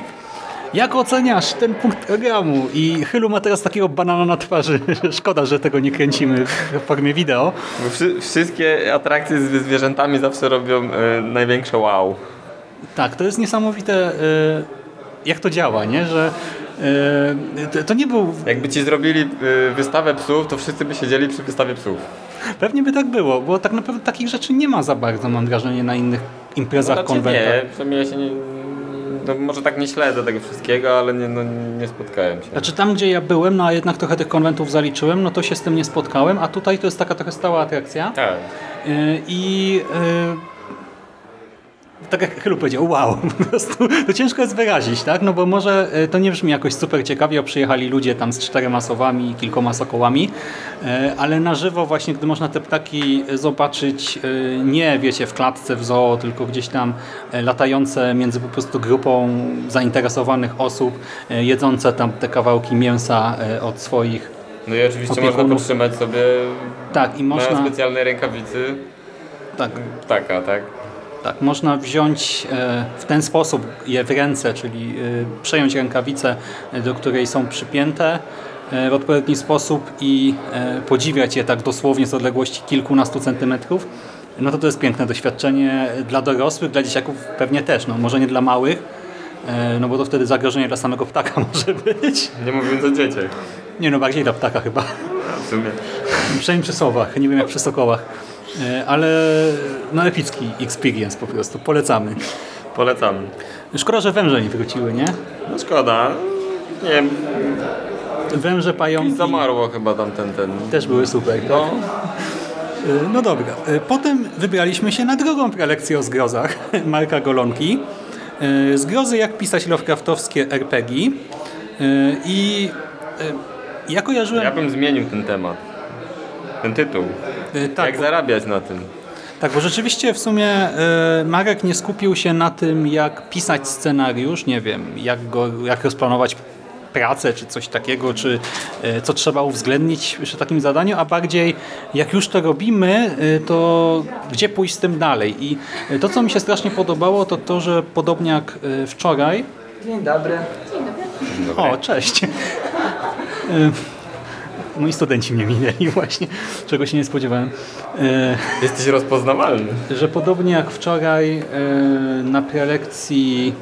Jak oceniasz ten punkt programu? I Chylu ma teraz takiego banana na twarzy. Szkoda, że tego nie kręcimy w formie wideo. Wszy, wszystkie atrakcje z zwierzętami zawsze robią e, największe wow. Tak, to jest niesamowite, y, jak to działa, nie? Że y, to- nie był... Jakby ci zrobili wystawę psów, to wszyscy by siedzieli przy wystawie psów. Pewnie by tak było, bo tak naprawdę takich rzeczy nie ma za bardzo, mam wrażenie, na innych imprezach, Znaczy konwentach. nie, przynajmniej ja się nie... No może tak nie śledzę tego wszystkiego, ale nie, no, nie spotkałem się. Znaczy tam, gdzie ja byłem, no a jednak trochę tych konwentów zaliczyłem, no to się z tym nie spotkałem, a tutaj to jest taka trochę stała atrakcja. Tak. Y, I y, tak jak Chylu powiedział, wow, po prostu to ciężko jest wyrazić, tak? No bo może y, to nie brzmi jakoś super ciekawie, przyjechali ludzie tam z czterema sowami i kilkoma sokołami, y, ale na żywo właśnie, gdy można te ptaki zobaczyć y, nie, wiecie, w klatce w zoo, tylko gdzieś tam latające między po prostu grupą zainteresowanych osób, jedzące tam te kawałki mięsa od swoich No i oczywiście Opiekunów. można podtrzymać sobie tak, i na można, specjalnej rękawicy tak, ptaka, tak? Tak, można wziąć e, w ten sposób je w ręce, czyli e, przejąć rękawicę, e, do której są przypięte w odpowiedni sposób i podziwiać je tak dosłownie z odległości kilkunastu centymetrów. No to to jest piękne doświadczenie dla dorosłych, dla dzieciaków pewnie też, no może nie dla małych, no bo to wtedy zagrożenie dla samego ptaka może być. Nie mówiąc o dzieciach. Nie no, bardziej dla ptaka chyba. W sumie. Przynajmniej przy sowach, nie wiem jak przy sokołach. E, Ale no epicki experience po prostu, polecamy. Polecam. Szkoda, że węże nie wróciły, nie? No szkoda. Nie wiem, Węże, pająki zamarło chyba tam ten, ten... też były super. Tak? No, No dobra. Y, Potem wybraliśmy się na drugą prelekcję o zgrozach Marka Golonki. Zgrozy jak pisać Lovecraftowskie RPG. I ja kojarzyłem... ja bym zmienił ten temat. Ten tytuł. Y, tak, Jak zarabiać na tym. Tak, bo rzeczywiście w sumie e, Marek nie skupił się na tym, jak pisać scenariusz, nie wiem, jak, go, jak rozplanować pracę, czy coś takiego, czy e, co trzeba uwzględnić przy takim zadaniu, a bardziej jak już to robimy, e, to gdzie pójść z tym dalej. I e, to, co mi się strasznie podobało, to to, że podobnie jak e, wczoraj... Dzień dobry. O, cześć. Moi studenci mnie minęli właśnie, czego się nie spodziewałem. E, Jesteś rozpoznawalny. że podobnie jak wczoraj e, na prelekcji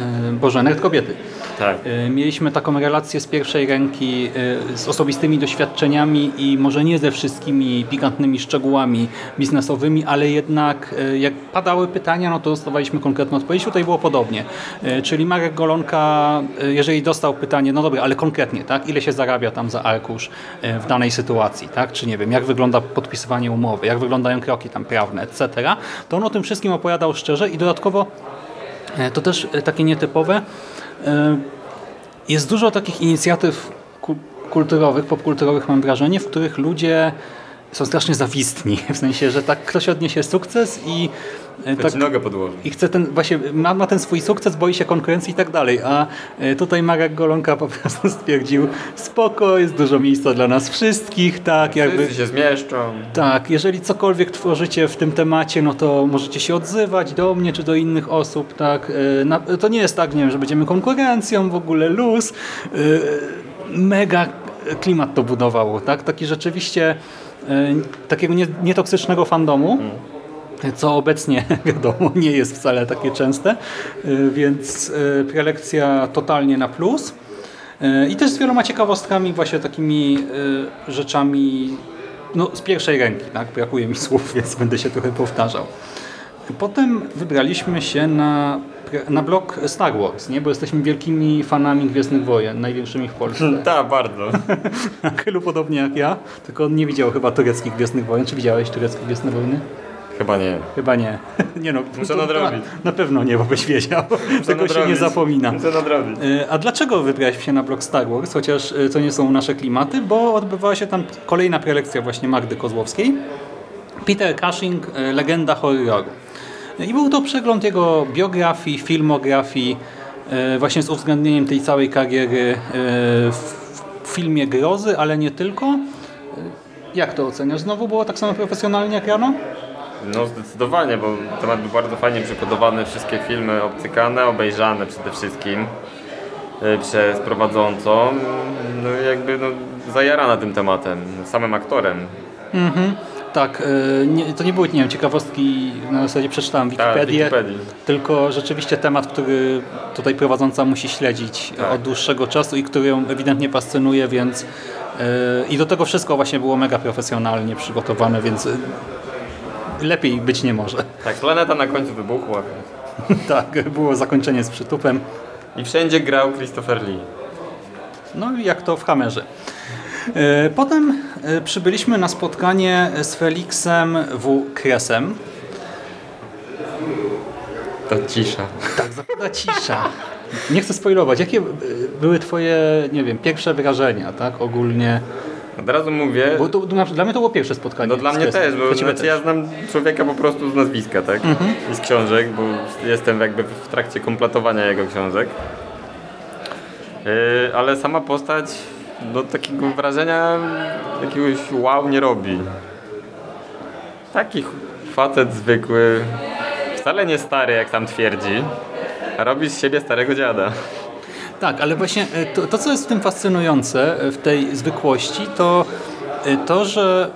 e, Boże, Nerd Kobiety. Tak. E, Mieliśmy taką relację z pierwszej ręki e, z osobistymi doświadczeniami i może nie ze wszystkimi pikantnymi szczegółami biznesowymi, ale jednak e, jak padały pytania, no to dostawaliśmy konkretną odpowiedź. Tutaj było podobnie. Czyli Marek Golonka, jeżeli dostał pytanie, no dobra, ale konkretnie, tak? Ile się zarabia tam za arkusz w danej sytuacji, tak? Czy nie wiem, jak wygląda podpisywanie umowy, jak wyglądają kroki tam prawne, etc. To on o tym wszystkim opowiadał szczerze i dodatkowo To też takie nietypowe. Jest dużo takich inicjatyw ku- kulturowych, popkulturowych mam wrażenie, w których ludzie są strasznie zawistni. W sensie, że tak ktoś odniesie sukces i e, tak ci nogę podłoży. i chce ten, właśnie ma, ma ten swój sukces, boi się konkurencji i tak dalej, a e, tutaj Marek Golonka po prostu stwierdził spoko, jest dużo miejsca dla nas wszystkich, tak, jakby... Wszyscy się zmieszczą. Tak, jeżeli cokolwiek tworzycie w tym temacie, no to możecie się odzywać do mnie czy do innych osób, tak. E, na- To nie jest tak, nie wiem, że będziemy konkurencją, w ogóle luz. Mega klimat to budowało, tak. Taki rzeczywiście takiego nie- nietoksycznego fandomu. Co obecnie, wiadomo, nie jest wcale takie częste, e, więc e, prelekcja totalnie na plus. E, I też z wieloma ciekawostkami, właśnie takimi e, rzeczami no, z pierwszej ręki. Tak? Brakuje mi słów, więc będę się trochę powtarzał. Potem wybraliśmy się na, na blok Star Wars, nie? bo jesteśmy wielkimi fanami Gwiezdnych Wojen, największymi w Polsce. Tak, bardzo. Chylu podobnie jak ja, tylko on nie widział chyba tureckich Gwiezdnych Wojen. Czy widziałeś tureckie Gwiezdne Wojny? Chyba nie. Chyba nie. nie no, Muszę nadrobić. Na, na pewno nie, bo byś wiedział. Tego się nie nadrobić. zapomina. Muszę nadrobić. E, A dlaczego wybrałeś się na blog Star Wars, chociaż e, to nie są nasze klimaty? Bo odbywała się tam kolejna prelekcja właśnie Magdy Kozłowskiej. Peter Cushing, e, legenda horroru. I był to przegląd jego biografii, filmografii, e, właśnie z uwzględnieniem tej całej kariery e, w filmie grozy, ale nie tylko. E, Jak to oceniasz? Znowu było tak samo profesjonalnie jak rano? No zdecydowanie, bo temat był bardzo fajnie przygotowany, wszystkie filmy obcykane, obejrzane przede wszystkim przez prowadzącą. No jakby no, zajarana tym tematem, samym aktorem. Tak, e, nie, to nie były nie wiem, ciekawostki, na zasadzie przeczytałem Tak, Wikipedię, tylko rzeczywiście temat, który tutaj prowadząca musi śledzić Tak. od dłuższego czasu i który ją ewidentnie fascynuje, więc e, i do tego wszystko właśnie było mega profesjonalnie przygotowane, więc e, lepiej być nie może. Tak, planeta na końcu wybuchła. tak, było zakończenie z przytupem, I wszędzie grał Christopher Lee. no i jak to w Hammerze. E, Potem e, przybyliśmy na spotkanie z Felixem W. Kresem, To cisza. Tak, zapada cisza. Nie chcę spoilować. Jakie y, były twoje, nie wiem, pierwsze wrażenia, tak, ogólnie? Od razu mówię, Bo to, to, dla mnie to było pierwsze spotkanie. no dla mnie też, bo znaczy, ja znam człowieka po prostu z nazwiska, tak? I z książek, bo jestem jakby w trakcie kompletowania jego książek. Yy, ale sama postać, no takiego wrażenia jakiegoś wow nie robi. Taki facet zwykły, wcale nie stary jak tam twierdzi, robi z siebie starego dziada. Tak, ale właśnie y, to, to, co jest w tym fascynujące, y, w tej zwykłości, to y, to, że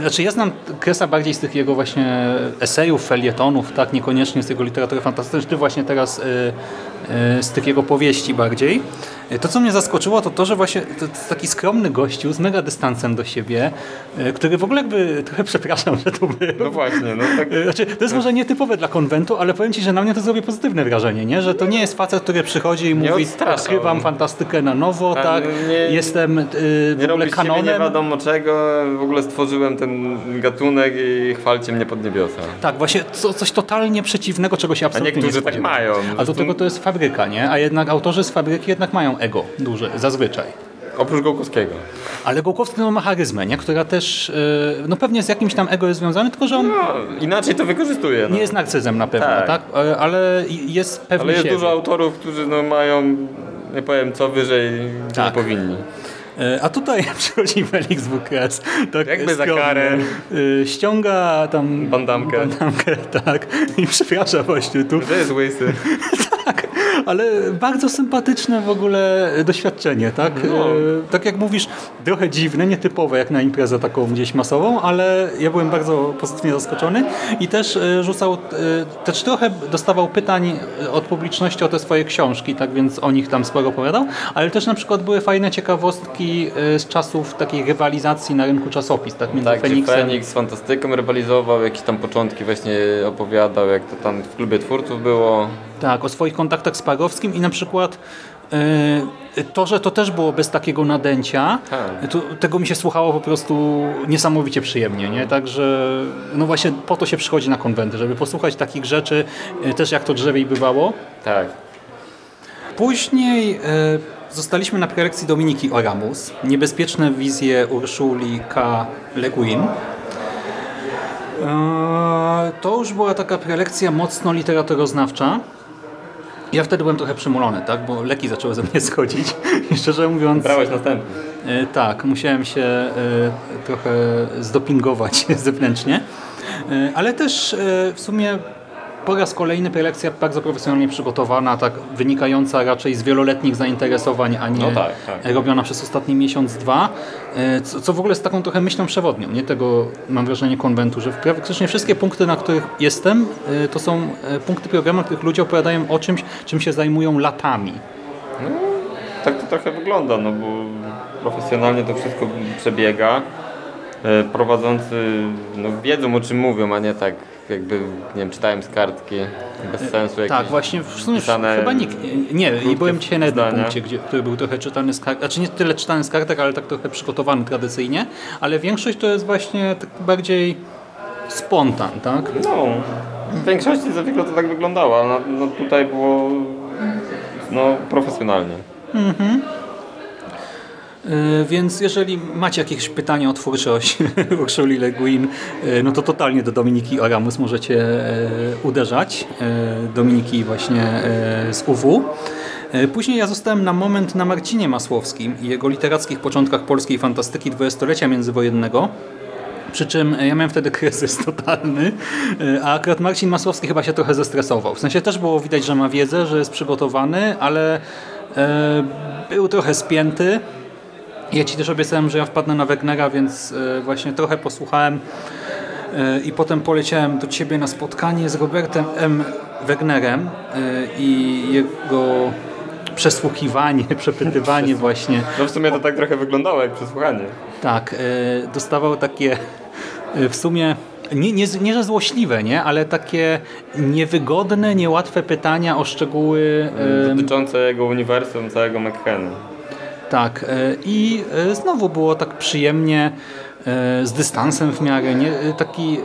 znaczy ja znam Kresa bardziej z tych jego właśnie esejów, felietonów, tak, niekoniecznie z jego literatury fantastycznej, ty właśnie teraz y, y, z tych jego powieści bardziej. Y, To, co mnie zaskoczyło, to to, że właśnie to, to taki skromny gościu z mega dystansem do siebie, y, który w ogóle jakby, trochę przepraszam, że tu był, No właśnie, no tak. Y, Znaczy, to jest może nietypowe dla konwentu, ale powiem Ci, że na mnie to zrobi pozytywne wrażenie, nie? że to nie jest facet, który przychodzi i mówi, odkrywam fantastykę na nowo, A, tak, nie- jestem w ogóle siebie nie kanonem. wiadomo czego, w ogóle stworzyłem ten gatunek i chwalcie mnie pod niebiosa. Tak, właśnie co, coś totalnie przeciwnego, czego się absolutnie niektórzy nie tak mają. A do tego to jest fabryka, nie? A jednak autorzy z fabryki jednak mają ego duże, zazwyczaj. Oprócz Gołkowskiego. Ale Gołkowski no, ma charyzmę, nie? która też, y, no pewnie z jakimś tam ego jest związany, tylko że on No, inaczej to wykorzystuje. No. nie jest narcyzem na pewno, tak? Tak. Y, Ale jest pewny Ale jest siebie. dużo autorów, którzy no, mają, nie powiem co wyżej, Tak. nie powinni. E, A tutaj przychodzi Felix Bukres, tak Jakby za skromnie, karę. e, ściąga tam Bandamkę. bandamkę tak, i przepraszam właśnie tu, To jest łysy. tak, ale bardzo sympatyczne w ogóle doświadczenie, tak? No. E, Tak jak mówisz, trochę dziwne, nietypowe jak na imprezę taką gdzieś masową, ale ja byłem bardzo pozytywnie zaskoczony i też e, rzucał, e, też trochę dostawał pytań od publiczności o te swoje książki, tak więc o nich tam sporo opowiadał, ale też na przykład były fajne ciekawostki z czasów takiej rywalizacji na rynku czasopis, tak między Tak, Feniksem. Feniks z Fantastyką rywalizował, jakieś tam początki właśnie opowiadał, jak to tam w klubie twórców było. Tak, o swoich kontaktach z Parowskim i na przykład e, to, że to też było bez takiego nadęcia, Tak. to, tego mi się słuchało po prostu niesamowicie przyjemnie, nie? Także no właśnie po to się przychodzi na konwenty, żeby posłuchać takich rzeczy, e, też jak to drzewiej bywało. Tak. Później e, zostaliśmy na prelekcji Dominiki Oramus, Niebezpieczne wizje Urszuli K. Le Guin. To już była taka prelekcja mocno literaturoznawcza. Ja wtedy byłem trochę przymulony, tak? bo leki zaczęły ze mnie schodzić. I szczerze mówiąc, Brałeś następny. E, Tak, musiałem się e, trochę zdopingować zewnętrznie, E, ale też w sumie po raz kolejny prelekcja bardzo profesjonalnie przygotowana, tak wynikająca raczej z wieloletnich zainteresowań, a nie No tak, tak. robiona przez ostatni miesiąc, dwa, e, co, co w ogóle jest taką trochę myślą przewodnią, nie tego mam wrażenie konwentu, że praktycznie wszystkie punkty, na których jestem, e, to są e, punkty programu, w których ludzie opowiadają o czymś, czym się zajmują latami. Tak to trochę wygląda, no bo profesjonalnie to wszystko przebiega. Prowadzący no, wiedzą o czym mówią, a nie tak jakby, nie wiem, czytałem z kartki, bez sensu jakieś. Tak, właśnie w sumie chyba nikt. Nie, i krótkie byłem dzisiaj na jednym zdania. punkcie, gdzie, który był trochę czytany z kartek, znaczy nie tyle czytany z kartek, ale tak trochę przygotowany tradycyjnie, ale większość to jest właśnie tak bardziej spontan, tak? No, w większości zwykle to tak wyglądało, ale no, no tutaj było no, profesjonalnie. E, Więc jeżeli macie jakieś pytania o twórczość Urszuli Le Guin, e, no to totalnie do Dominiki Oramus możecie e, uderzać. E, Dominiki właśnie e, z UW. E, Później ja zostałem na moment na Marcinie Masłowskim i jego literackich początkach polskiej fantastyki dwudziestolecia międzywojennego. Przy czym ja miałem wtedy kryzys totalny, e, a akurat Marcin Masłowski chyba się trochę zestresował. W sensie też było widać, że ma wiedzę, że jest przygotowany, ale e, był trochę spięty. Ja ci też obiecałem, że ja wpadnę na Wegnera, więc e, właśnie trochę posłuchałem e, i potem poleciałem do ciebie na spotkanie z Robertem M. Wegnerem e, i jego przesłuchiwanie, przepytywanie właśnie. No w sumie to tak trochę wyglądało jak przesłuchanie. Tak, dostawał takie w sumie nie, nie, nie że złośliwe, nie, ale takie niewygodne, niełatwe pytania o szczegóły. Dotyczące jego uniwersum, całego McKenna. Tak, e, i e, znowu było tak przyjemnie, e, z dystansem w miarę, nie? Taki,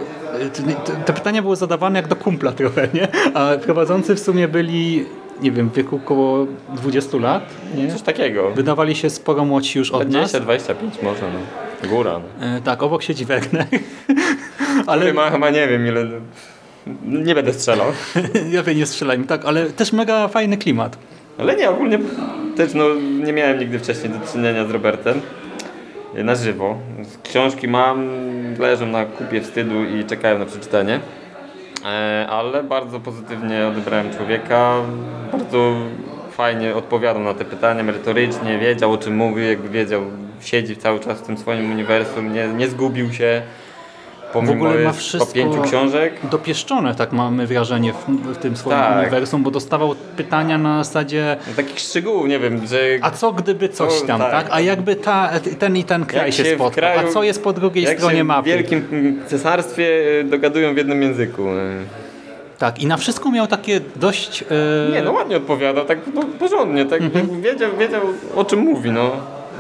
te- pytania były zadawane jak do kumpla trochę, nie? A prowadzący w sumie byli, nie wiem, w wieku około 20 lat, nie? Coś takiego. Wydawali się sporo młodsi już od nas. 20-25 może, no. Góra. No. E, Tak, obok siedzi Werner, Ale ma chyba nie wiem ile... Nie będę strzelał. ja wiem, nie strzelajmy, tak, ale też mega fajny klimat. Ale nie, ogólnie też no, nie miałem nigdy wcześniej do czynienia z Robertem e, na żywo. Książki mam, leżą na kupie wstydu i czekają na przeczytanie. E, Ale bardzo pozytywnie odebrałem człowieka. Bardzo fajnie odpowiadał na te pytania merytorycznie, wiedział o czym mówi, jakby wiedział, siedzi cały czas w tym swoim uniwersum, nie, nie zgubił się. Pomimo ogóle ma wszystko- pięciu książek. Dopieszczone, tak mamy wrażenie, w, w tym swoim Tak. uniwersum, bo dostawał pytania na zasadzie No, takich szczegółów, nie wiem, że A co gdyby coś No, tam, tak? tak. A jakby ta, ten i ten kraj Jak się się w spotkał? kraju- A co jest po drugiej stronie mapy? w wielkim cesarstwie y, dogadują w jednym języku. y. Tak, i na wszystko miał takie dość... e, Nie, no ładnie odpowiadał, tak po- porządnie, tak jakby wiedział, wiedział o czym mówi, no.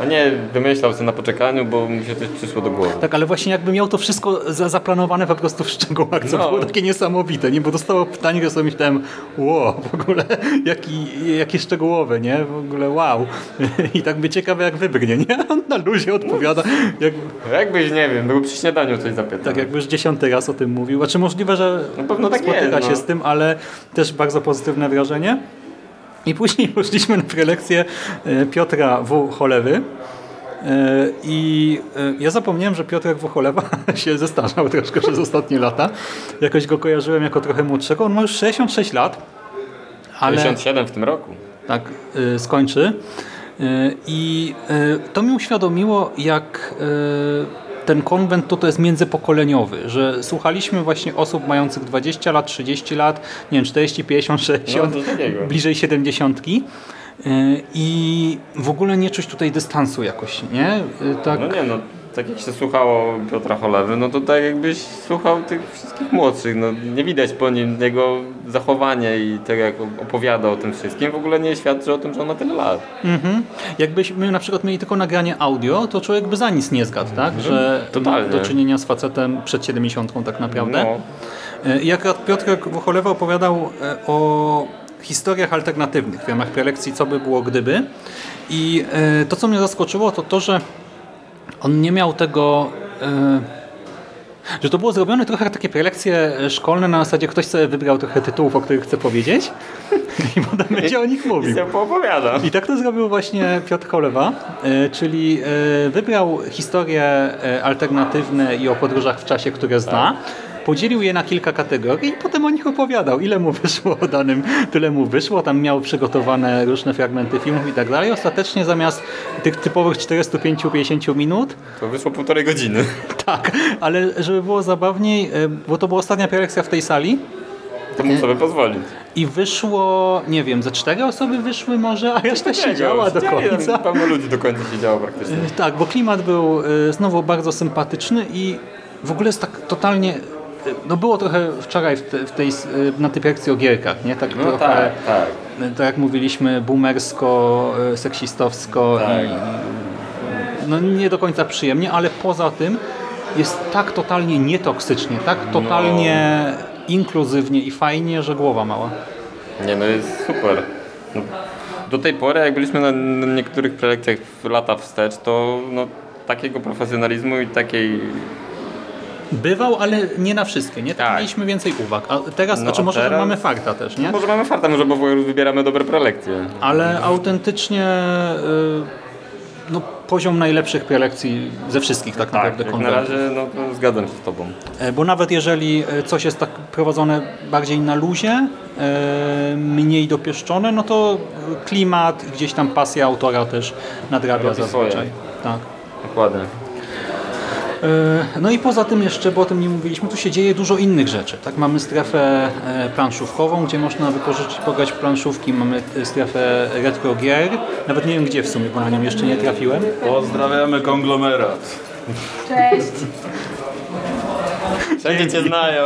A nie wymyślał sobie na poczekaniu, bo mu się coś przyszło do głowy. Tak, ale właśnie jakby miał to wszystko za, zaplanowane po prostu w szczegółach, co No. było takie niesamowite, nie? Bo dostało pytanie, które sobie myślałem, wow, w ogóle jaki, jakie szczegółowe, nie? W ogóle wow. I tak by ciekawe jak wybrnie, nie? On na luzie odpowiada, jak, Jakbyś, nie wiem, był przy śniadaniu coś zapytał. tak jakby już dziesiąty raz o tym mówił. Znaczy możliwe, że Na pewno tak spotyka jest, się no. z tym, ale też bardzo pozytywne wrażenie. I później poszliśmy na prelekcję e, Piotra W. Cholewy. E, I e, ja zapomniałem, że Piotrek W. Cholewa się zestarzał troszkę przez ostatnie lata. Jakoś go kojarzyłem jako trochę młodszego. On ma już 66 lat. Ale 57 w tym roku. tak skończy. I to mi uświadomiło, jak ten konwent to, to jest międzypokoleniowy, że słuchaliśmy właśnie osób mających 20 lat, 30 lat, nie wiem, 40, 50, 60, No, bliżej 70. Y, I w ogóle nie czuć tutaj dystansu jakoś, nie? Y, Tak, No nie no, tak jak się słuchało Piotra Cholewy, no to tak jakbyś słuchał tych wszystkich młodszych. No, nie widać po nim jego zachowanie i tego jak opowiada o tym wszystkim. W ogóle nie świadczy o tym, że on ma tyle lat. Mhm. Jakbyśmy na przykład mieli tylko nagranie audio, to człowiek by za nic nie zgadł, tak? Że ma totalnie. do czynienia z facetem przed 70 tak naprawdę. No. I akurat Piotrek Wocholewa opowiadał e, o historiach alternatywnych w ramach prelekcji Co by było gdyby. I e, to, co mnie zaskoczyło, to to, że on nie miał tego... e, Że to było zrobione trochę jak takie prelekcje szkolne na zasadzie ktoś sobie wybrał trochę tytułów, o których chce powiedzieć i potem będzie o nich I mówił. poopowiada. I tak to zrobił właśnie Piotr Cholewa, e, czyli e, wybrał historie alternatywne i o podróżach w czasie, które zna, podzielił je na kilka kategorii i potem o nich opowiadał. Ile mu wyszło o danym, tyle mu wyszło. Tam miał przygotowane różne fragmenty filmów i tak dalej. Ostatecznie zamiast tych typowych 45-50 minut, To wyszło półtorej godziny. tak, ale żeby było zabawniej, bo to była ostatnia prelekcja w tej sali, To mógł sobie pozwolić. i wyszło, nie wiem, ze cztery osoby wyszły może, a reszta siedziała do Siedzieli, końca. Pełno ludzi do końca siedziało praktycznie. Tak, bo klimat był e, znowu bardzo sympatyczny i w ogóle jest tak totalnie. No było trochę wczoraj w, te, w tej, na tej prelekcji o gierkach, nie? Tak No trochę, tak, tak. tak jak mówiliśmy, boomersko, e, seksistowsko Tak. i no nie do końca przyjemnie, ale poza tym jest tak totalnie nietoksycznie, tak totalnie inkluzywnie i fajnie, że głowa mała. Nie no, jest super. No, do tej pory, jak byliśmy na, niektórych prelekcjach lata wstecz, to no, takiego profesjonalizmu i takiej... Bywał, ale nie na wszystkie, nie? Tak, Tak. mieliśmy więcej uwag. A teraz, No, znaczy może, że teraz- mamy farta też, nie? Może mamy farta, może bo wybieramy dobre prelekcje. Ale autentycznie y, no, poziom najlepszych prelekcji ze wszystkich tak, naprawdę jak na razie no, to zgadzam się z Tobą. E, Bo nawet jeżeli e, coś jest tak prowadzone bardziej na luzie, e, mniej dopieszczone, no to klimat, gdzieś tam pasja autora też nadrabia Robi zazwyczaj. swoje. Tak. Dokładnie. E, No i poza tym jeszcze, bo o tym nie mówiliśmy, tu się dzieje dużo innych rzeczy. Tak, mamy strefę e, planszówkową, gdzie można wypożyczyć, pograć w planszówki. Mamy e, strefę retro gier. Nawet nie wiem gdzie w sumie, bo na nią jeszcze nie trafiłem. Pozdrawiamy konglomerat. Cześć. Wszędzie Cię znają.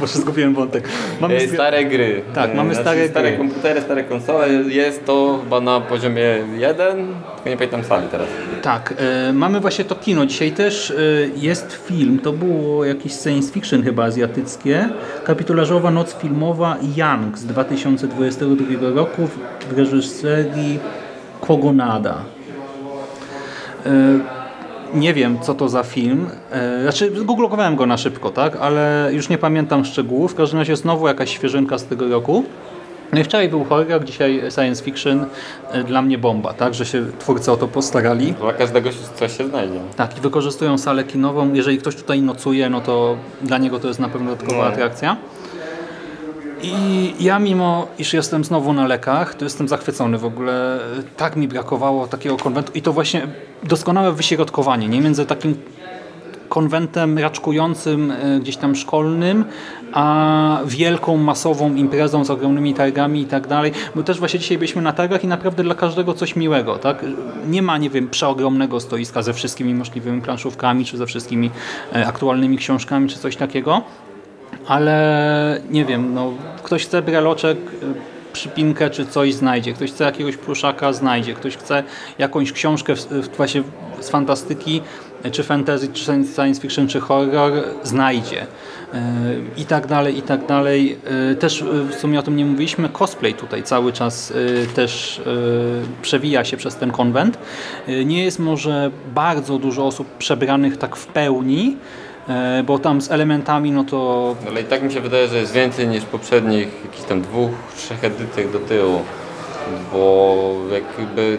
Bo się zgubiłem wątek. Mamy Stare gry. Tak, mamy stare stare gry. komputery, stare konsole. Jest to chyba na poziomie 1, tylko nie pamiętam sali teraz. Tak, e, mamy właśnie to kino. Dzisiaj też e, jest film, to było jakieś science fiction chyba azjatyckie. Kapitularzowa noc filmowa Young z 2022 roku w- w reżyserii Kogonada. E, nie wiem, co to za film. E, Znaczy, googlowałem go na szybko, tak? Ale już nie pamiętam szczegółów. W każdym razie znowu jakaś świeżynka z tego roku. No i wczoraj był horror, dzisiaj science fiction. E, Dla mnie bomba, tak? Że się twórcy o to postarali. Dla każdego coś się znajdzie. Tak, i wykorzystują salę kinową. Jeżeli ktoś tutaj nocuje, no to dla niego to jest na pewno dodatkowa No. atrakcja. I ja mimo, iż jestem znowu na lekach, to jestem zachwycony w ogóle. Tak mi brakowało takiego konwentu i to właśnie doskonałe wyśrodkowanie, nie? Między takim konwentem raczkującym e, gdzieś tam szkolnym, a wielką, masową imprezą z ogromnymi targami i tak dalej. Bo też właśnie dzisiaj byliśmy na targach i naprawdę dla każdego coś miłego, tak? Nie ma, nie wiem, przeogromnego stoiska ze wszystkimi możliwymi planszówkami, czy ze wszystkimi e, aktualnymi książkami, czy coś takiego. Ale nie wiem, no, ktoś chce breloczek, y, przypinkę czy coś znajdzie, ktoś chce jakiegoś pluszaka znajdzie, ktoś chce jakąś książkę w, w, właśnie z fantastyki, y, czy fantasy, czy science fiction, czy horror znajdzie. Y, I tak dalej, i tak dalej. Też w sumie o tym nie mówiliśmy, cosplay tutaj cały czas też przewija się przez ten konwent. Nie jest może bardzo dużo osób przebranych tak w pełni, bo tam z elementami, no to Ale i tak mi się wydaje, że jest więcej niż poprzednich jakichś tam dwóch, trzech edycjach do tyłu. Bo jakby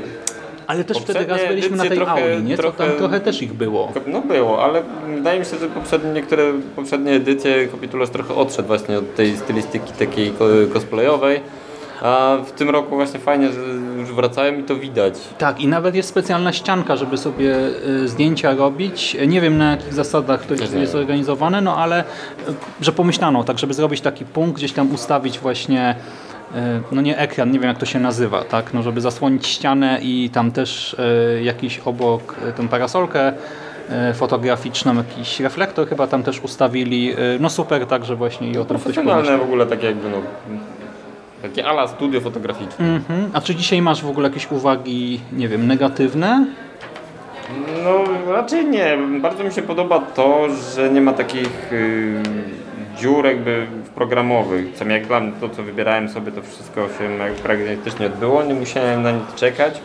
ale też wtedy raz byliśmy na tej trochę- auli, nie? To tam trochę- trochę też ich było. No było, ale wydaje mi się, że poprzednie, niektóre poprzednie edycje Kapitularz trochę odszedł właśnie od tej stylistyki takiej cosplayowej. A w tym roku właśnie fajnie, że już wracają i to widać. Tak, i nawet jest specjalna ścianka, żeby sobie e, zdjęcia robić. Nie wiem na jakich zasadach to jest wiem. organizowane, no ale e, że pomyślano, tak, żeby zrobić taki punkt, gdzieś tam ustawić właśnie e, no nie ekran, nie wiem jak to się nazywa, tak, no żeby zasłonić ścianę i tam też jakiś obok tę parasolkę fotograficzną, jakiś reflektor chyba tam też ustawili. No super, tak, że właśnie i o tym ktoś pomyślał. W ogóle takie jakby no... Takie ala studio fotograficzne. Mhm. A czy dzisiaj masz w ogóle jakieś uwagi, nie wiem, negatywne? No raczej nie. Bardzo mi się podoba to, że nie ma takich y, dziur jakby programowych. Co jak dla mnie, to co wybierałem sobie, to wszystko się pragmatycznie odbyło. Nie musiałem na nic czekać.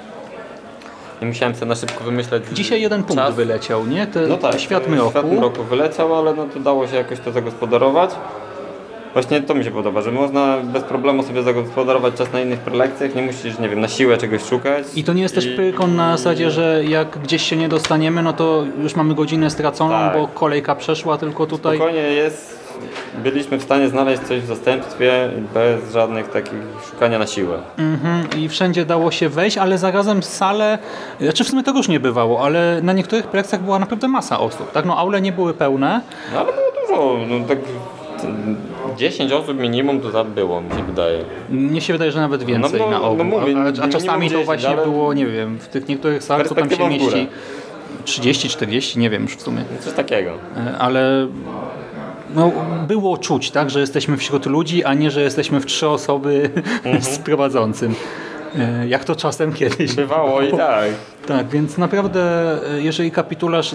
Nie musiałem sobie na szybko wymyśleć Dzisiaj jeden punkt czas. wyleciał, nie? Te, No tak, świat y, mroku. Świat mroku wyleciał, ale no to dało się jakoś to zagospodarować. Właśnie to mi się podoba, że można bez problemu sobie zagospodarować czas na innych prelekcjach, nie musisz, nie wiem, na siłę czegoś szukać. I to nie jest też pyrkon na zasadzie, że jak gdzieś się nie dostaniemy, no to już mamy godzinę straconą, Tak. bo kolejka przeszła, tylko tutaj... Spokojnie jest, byliśmy w stanie znaleźć coś w zastępstwie bez żadnych takich szukania na siłę. Mhm, I wszędzie dało się wejść, ale zarazem salę, znaczy w sumie tego już nie bywało, ale na niektórych prelekcjach była naprawdę masa osób, tak? No aule nie były pełne, No ale było dużo, no tak mm, 10 osób minimum to za- było, mi się wydaje. mnie się wydaje, że nawet więcej no, na no ogół, mówię, a, a czasami to 10, właśnie ale- było, nie wiem, w tych niektórych salach to tam się mieści 30, 40, nie wiem już w sumie. Coś takiego. E, ale no, było czuć, tak, że jesteśmy wśród ludzi, a nie, że jesteśmy w trzy osoby z prowadzącym. E, Jak to czasem kiedyś Bywało i tak. Tak, więc naprawdę, e, jeżeli kapitularz,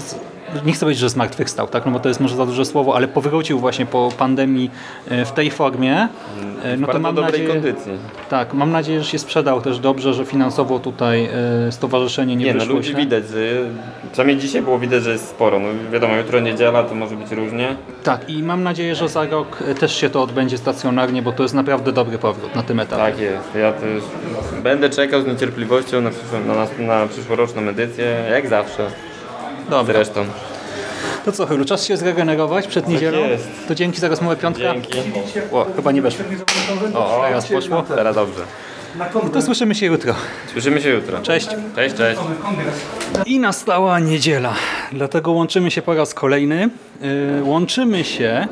nie chcę powiedzieć, że zmartwychwstał, tak? no bo to jest może za duże słowo, ale powrócił właśnie po pandemii e, w tej formie, e, W no to mam dobrej nadzieję, kondycji. tak, mam nadzieję, że się sprzedał też dobrze, że finansowo tutaj e, stowarzyszenie nie, Nie, no wyszło ludzi źle. widać, przynajmniej dzisiaj było widać, że jest sporo. No wiadomo, jutro niedziela, to może być różnie. Tak, i mam nadzieję, że za rok też się to odbędzie stacjonarnie, bo to jest naprawdę dobry powrót na tym etapie. Tak jest. Ja też będę czekał z niecierpliwością na, przyszłą, na, na przyszłoroczną edycję, jak zawsze. Dobra, Zresztą. to co Chylu, czas się zregenerować przed niedzielą? jest. To dzięki za rozmowę piątka. Dzięki. O, chyba nie weszło. O, Teraz poszło. Teraz dobrze. No to słyszymy się jutro. Słyszymy się jutro. Cześć. Cześć, cześć. I nastała niedziela, dlatego łączymy się po raz kolejny. Yy, łączymy się,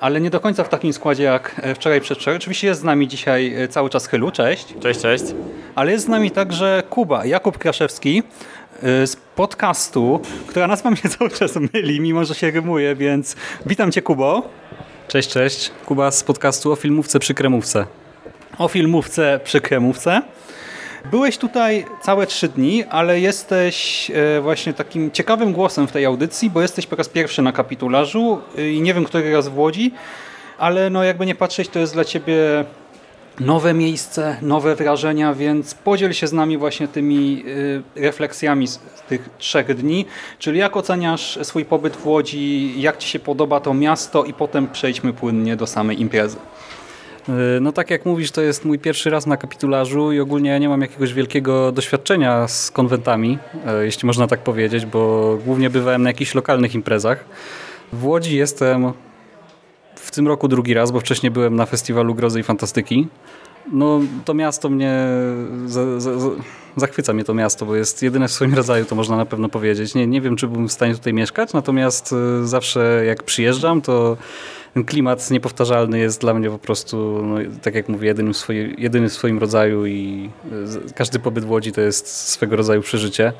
ale nie do końca w takim składzie jak e, wczoraj przedwczoraj. Oczywiście jest z nami dzisiaj e, cały czas Chylu, cześć. Cześć, cześć. Ale jest z nami także Kuba, Jakub Kraszewski z podcastu, która nazwa mnie cały czas myli, mimo że się rymuje, więc witam Cię Kubo. Cześć, cześć. Kuba z podcastu o filmówce przy kremówce. o filmówce przy kremówce. Byłeś tutaj całe trzy dni, ale jesteś e, właśnie takim ciekawym głosem w tej audycji, bo jesteś po raz pierwszy na kapitularzu e, i nie wiem, który raz w Łodzi, ale no jakby nie patrzeć, to jest dla Ciebie nowe miejsce, nowe wrażenia, więc podziel się z nami właśnie tymi e, refleksjami z tych trzech dni, czyli jak oceniasz swój pobyt w Łodzi, jak Ci się podoba to miasto i potem przejdźmy płynnie do samej imprezy. Yy, No tak jak mówisz, to jest mój pierwszy raz na kapitularzu i ogólnie ja nie mam jakiegoś wielkiego doświadczenia z konwentami, e, jeśli można tak powiedzieć, bo głównie bywałem na jakichś lokalnych imprezach. W Łodzi jestem w tym roku drugi raz, bo wcześniej byłem na festiwalu Grozy i Fantastyki. No to miasto mnie, za, za, za, zachwyca mnie to miasto, bo jest jedyne w swoim rodzaju, to można na pewno powiedzieć. Nie, nie wiem, czy byłbym w stanie tutaj mieszkać, natomiast y, zawsze jak przyjeżdżam, to klimat niepowtarzalny jest dla mnie po prostu, no, tak jak mówię, jedynym w, swoim, jedyny w swoim rodzaju i y, każdy pobyt w Łodzi to jest swego rodzaju przeżycie.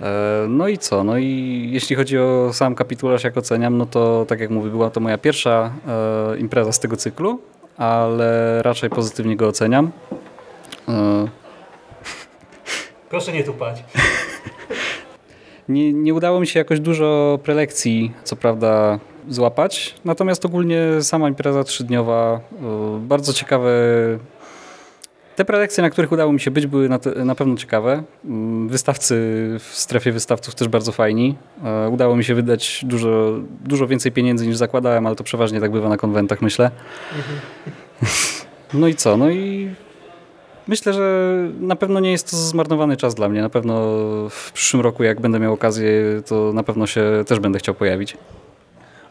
E, No i co? No i jeśli chodzi o sam kapitularz, jak oceniam, no to tak jak mówię, była to moja pierwsza e, impreza z tego cyklu, ale raczej pozytywnie go oceniam. E, Proszę nie tupać. Nie, nie udało mi się jakoś dużo prelekcji, co prawda, złapać, natomiast ogólnie sama impreza trzydniowa, y, bardzo ciekawe. Te prelekcje, na których udało mi się być, były na, te, na pewno ciekawe. Mm, Wystawcy w strefie wystawców też bardzo fajni. E, Udało mi się wydać dużo, dużo więcej pieniędzy niż zakładałem, ale to przeważnie tak bywa na konwentach, myślę. No i co? No i Myślę, że na pewno nie jest to zmarnowany czas dla mnie. Na pewno w przyszłym roku, jak będę miał okazję, to na pewno się też będę chciał pojawić.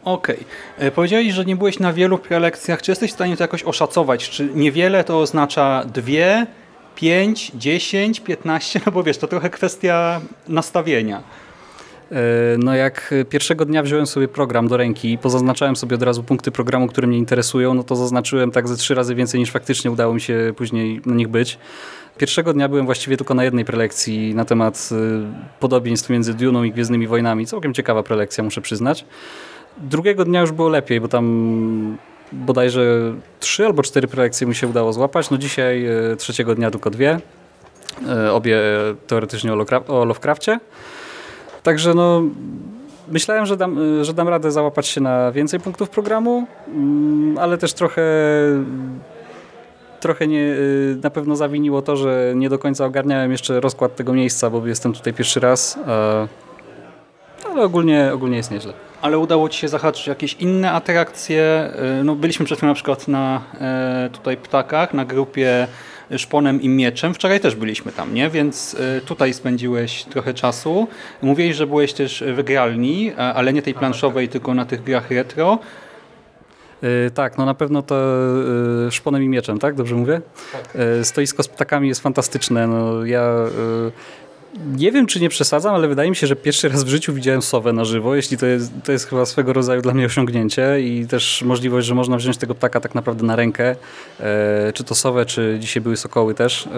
Okej. E, Powiedziałeś, że nie byłeś na wielu prelekcjach. Czy jesteś w stanie to jakoś oszacować? Czy niewiele to oznacza dwie, pięć, dziesięć, piętnaście? No bo wiesz, to trochę kwestia nastawienia. E, No jak pierwszego dnia wziąłem sobie program do ręki i pozaznaczałem sobie od razu punkty programu, które mnie interesują, no to zaznaczyłem tak ze trzy razy więcej niż faktycznie udało mi się później na nich być. Pierwszego dnia byłem właściwie tylko na jednej prelekcji na temat y, podobieństw między Duną i Gwiezdnymi Wojnami. Całkiem ciekawa prelekcja, muszę przyznać. Drugiego dnia już było lepiej, bo tam bodajże trzy albo cztery prelekcje mi się udało złapać. No dzisiaj y, trzeciego dnia tylko dwie. Y, Obie teoretycznie o Lovecra- o Lovecrafcie. Także no, myślałem, że dam, że dam radę załapać się na więcej punktów programu, mm, ale też trochę trochę nie, na pewno zawiniło to, że nie do końca ogarniałem jeszcze rozkład tego miejsca, bo jestem tutaj pierwszy raz, e, ale ogólnie, ogólnie jest nieźle. Ale udało Ci się zahaczyć jakieś inne atrakcje? E, No, byliśmy przed chwilą na przykład na e, tutaj ptakach, na grupie Szponem i Mieczem. Wczoraj też byliśmy tam, nie? Więc e, tutaj spędziłeś trochę czasu. Mówiłeś, że byłeś też w gralni, a- ale nie tej planszowej, tylko na tych grach retro. Y, Tak, no na pewno to y, szponem i mieczem, tak? Dobrze mówię? Y, Stoisko z ptakami jest fantastyczne. No, ja y, nie wiem, czy nie przesadzam, ale wydaje mi się, że pierwszy raz w życiu widziałem sowę na żywo. Jeśli to jest, to jest chyba swego rodzaju dla mnie osiągnięcie i też możliwość, że można wziąć tego ptaka tak naprawdę na rękę. E, Czy to sowę, czy dzisiaj były sokoły też. E,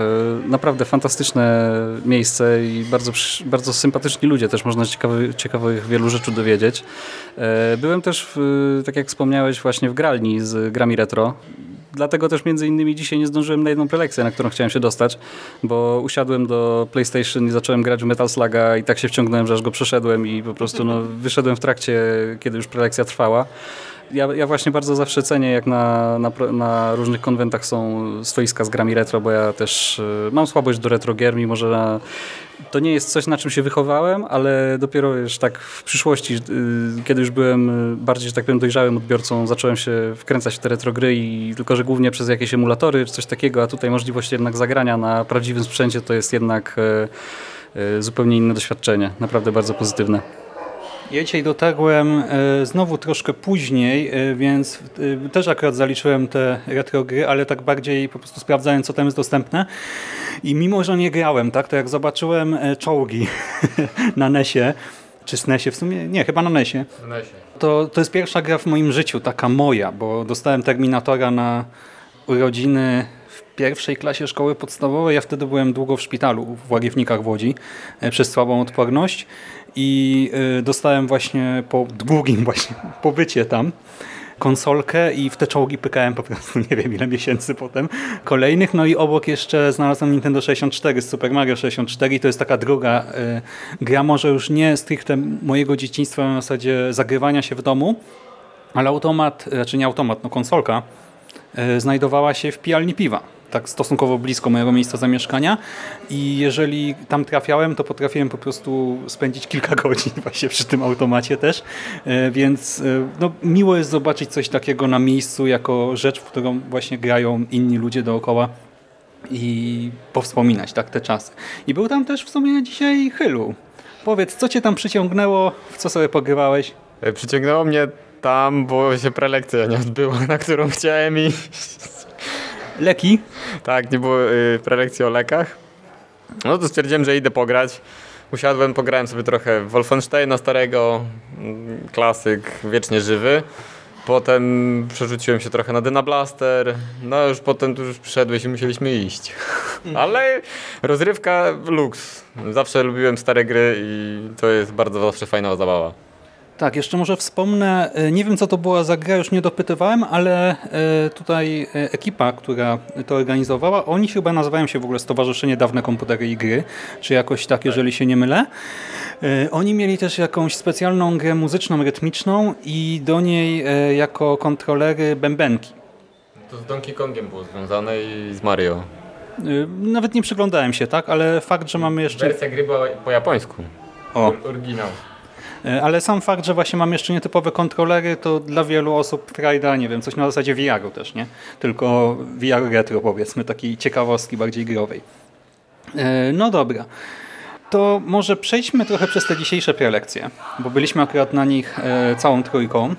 Naprawdę fantastyczne miejsce i bardzo, bardzo sympatyczni ludzie. Też można ciekawy, ciekawych wielu rzeczy dowiedzieć. E, Byłem też, w, tak jak wspomniałeś, właśnie w gralni z grami retro. Dlatego też między innymi dzisiaj nie zdążyłem na jedną prelekcję, na którą chciałem się dostać, bo usiadłem do PlayStation i zacząłem grać w Metal Sluga i tak się wciągnąłem, że aż go przeszedłem i po prostu no, wyszedłem w trakcie, kiedy już prelekcja trwała. Ja, ja właśnie bardzo zawsze cenię, jak na, na, na różnych konwentach są stoiska z grami retro, bo ja też y, mam słabość do retro gier, mimo że na, to nie jest coś, na czym się wychowałem, ale dopiero już tak w przyszłości, y, kiedy już byłem y, bardziej, że tak powiem, dojrzałym odbiorcą, zacząłem się wkręcać w te retro gry i tylko, że głównie przez jakieś emulatory czy coś takiego, a tutaj możliwość jednak zagrania na prawdziwym sprzęcie to jest jednak y, y, zupełnie inne doświadczenie. Naprawdę bardzo pozytywne. Ja dzisiaj dotarłem e, znowu troszkę później, e, więc e, też akurat zaliczyłem te retro gry, ale tak bardziej po prostu sprawdzając, co tam jest dostępne. I mimo, że nie grałem, tak, to jak zobaczyłem czołgi na NESie, czy SNESie w sumie, nie, chyba na NESie, to, to jest pierwsza gra w moim życiu, taka moja, bo dostałem Terminatora na urodziny w pierwszej klasie szkoły podstawowej. Ja wtedy byłem długo w szpitalu w Łagiewnikach w Łodzi przez słabą odporność i e, dostałem właśnie po długim właśnie pobycie tam konsolkę i w te czołgi pykałem po prostu nie wiem ile miesięcy potem kolejnych. No i obok jeszcze znalazłem Nintendo 64 z Super Mario 64 i to jest taka druga e, gra, może już nie stricte mojego dzieciństwa na zasadzie zagrywania się w domu, ale automat, znaczy nie automat, no konsolka e, znajdowała się w pijalni piwa. Tak stosunkowo blisko mojego miejsca zamieszkania i jeżeli tam trafiałem, to potrafiłem po prostu spędzić kilka godzin właśnie przy tym automacie też, E, więc e, no, miło jest zobaczyć coś takiego na miejscu jako rzecz, w którą właśnie grają inni ludzie dookoła i powspominać tak te czasy. I był tam też w sumie dzisiaj Hylu. Powiedz, co cię tam przyciągnęło, w co sobie pogrywałeś? E, Przyciągnęło mnie tam, bo się prelekcja nie odbyła, na którą chciałem i Leki? tak, nie było y, prelekcji o lekach. No to stwierdziłem, że idę pograć. Usiadłem, pograłem sobie trochę Wolfensteina starego, mm, klasyk wiecznie żywy. Potem przerzuciłem się trochę na Dyna Blaster. No już potem tu już przyszedłeś i musieliśmy iść. Ale rozrywka luks. Zawsze lubiłem stare gry i to jest bardzo zawsze fajna zabawa. Tak, jeszcze może wspomnę, e, nie wiem co to była za gra, już nie dopytywałem, ale e, tutaj e, ekipa, która to organizowała, oni chyba nazywają się w ogóle Stowarzyszenie Dawne Komputery i Gry, czy jakoś tak, jeżeli się nie mylę. Oni mieli też jakąś specjalną grę muzyczną, rytmiczną i do niej jako kontrolery bębenki. To z Donkey Kongiem było związane i z Mario. Nawet nie przyglądałem się, tak, ale fakt, że mamy jeszcze... Wersja gry była po japońsku. O. Oryginał. E, Ale sam fakt, że właśnie mamy jeszcze nietypowe kontrolery, to dla wielu osób frajda, nie wiem, coś na zasadzie VR-u też, nie? Tylko VR retro powiedzmy, takiej ciekawostki bardziej growej. E, No dobra. To może przejdźmy trochę przez te dzisiejsze prelekcje, bo byliśmy akurat na nich e, całą trójką,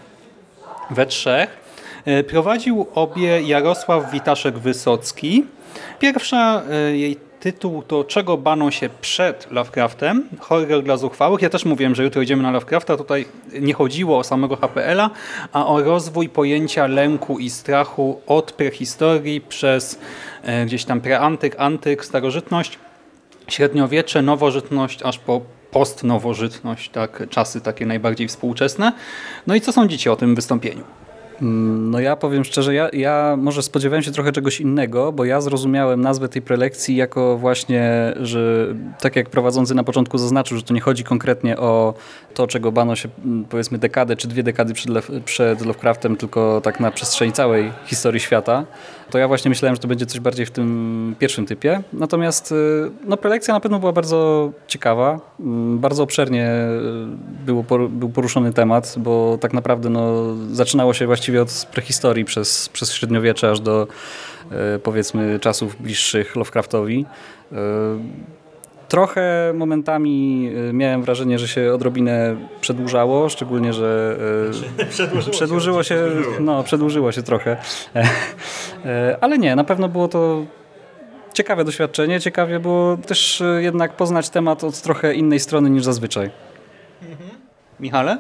we trzech. Prowadził obie Jarosław Witaszek-Wysocki. Pierwsza jej tytuł to Czego bano się przed Lovecraftem? Horror dla zuchwałych. Ja też mówiłem, że jutro idziemy na Lovecrafta. Tutaj nie chodziło o samego HPL-a, a o rozwój pojęcia lęku i strachu od prehistorii przez e, gdzieś tam preantyk, antyk, starożytność, średniowiecze, nowożytność, aż po postnowożytność, tak, czasy takie najbardziej współczesne. No i co sądzicie o tym wystąpieniu? No ja powiem szczerze, ja, ja może spodziewałem się trochę czegoś innego, bo ja zrozumiałem nazwę tej prelekcji jako właśnie, że tak jak prowadzący na początku zaznaczył, że to nie chodzi konkretnie o to, czego bano się m, powiedzmy dekadę czy dwie dekady przed, przed Lovecraftem, tylko tak na przestrzeni całej historii świata, to ja właśnie myślałem, że to będzie coś bardziej w tym pierwszym typie. Natomiast y, no, prelekcja na pewno była bardzo ciekawa, Mm, bardzo obszernie y, było, był poruszony temat, bo tak naprawdę no, zaczynało się właściwie od prehistorii przez, przez średniowiecze aż do y, powiedzmy czasów bliższych Lovecraftowi. Trochę momentami y, miałem wrażenie, że się odrobinę przedłużało, szczególnie, że y, przedłużyło, się, no, przedłużyło się trochę. E, Ale nie, na pewno było to ciekawe doświadczenie. Ciekawie było też y, jednak poznać temat od trochę innej strony niż zazwyczaj. Michale?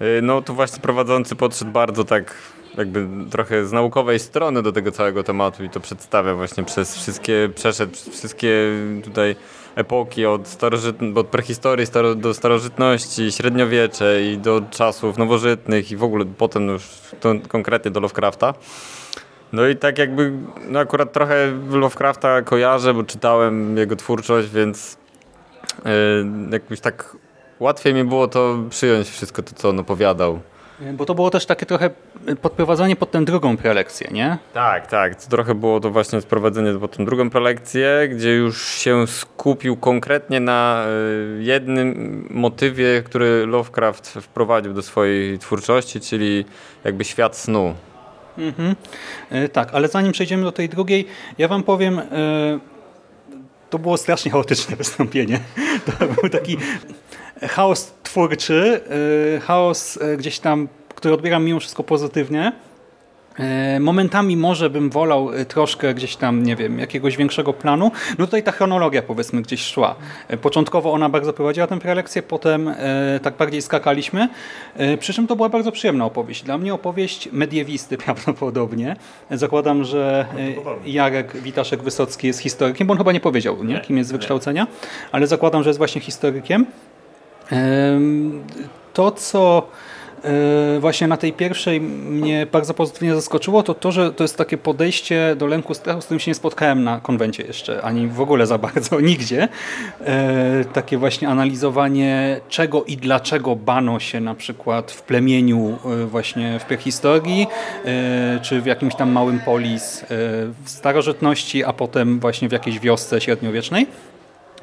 Y, No to właśnie prowadzący podszedł bardzo tak jakby trochę z naukowej strony do tego całego tematu i to przedstawia właśnie przez wszystkie, przeszedł przez wszystkie tutaj epoki od, starożyt, od prehistorii staro, do starożytności, średniowiecze i do czasów nowożytnych i w ogóle potem już to konkretnie do Lovecrafta. No i tak jakby, no akurat trochę Lovecrafta kojarzę, bo czytałem jego twórczość, więc yy, tak łatwiej mi było to przyjąć wszystko to, co on opowiadał. Bo to było też takie trochę podprowadzanie pod tę drugą prelekcję, nie? Tak, tak. To trochę było to właśnie sprowadzenie pod tą drugą prelekcję, gdzie już się skupił konkretnie na y, jednym motywie, który Lovecraft wprowadził do swojej twórczości, czyli jakby świat snu. Mhm. E, tak, ale zanim przejdziemy do tej drugiej, ja wam powiem, e, to było strasznie chaotyczne wystąpienie. To był taki chaos twórczy, e, chaos gdzieś tam, który odbieram mimo wszystko pozytywnie. E, momentami może bym wolał troszkę gdzieś tam, nie wiem, jakiegoś większego planu. No tutaj ta chronologia powiedzmy gdzieś szła. Początkowo ona bardzo prowadziła tę prelekcję, potem tak bardziej skakaliśmy. Przy czym to była bardzo przyjemna opowieść. Dla mnie opowieść mediewisty prawdopodobnie. Zakładam, że Jarek Witaszek-Wysocki jest historykiem, bo on chyba nie powiedział, nie? kim jest z wykształcenia, ale zakładam, że jest właśnie historykiem. To, co E, właśnie na tej pierwszej mnie bardzo pozytywnie zaskoczyło, to to, że to jest takie podejście do lęku strachu, z którym się nie spotkałem na konwencie jeszcze, ani w ogóle za bardzo, nigdzie. E, takie właśnie analizowanie czego i dlaczego bano się na przykład w plemieniu e, właśnie w prehistorii, czy w jakimś tam małym polis w starożytności, a potem właśnie w jakiejś wiosce średniowiecznej.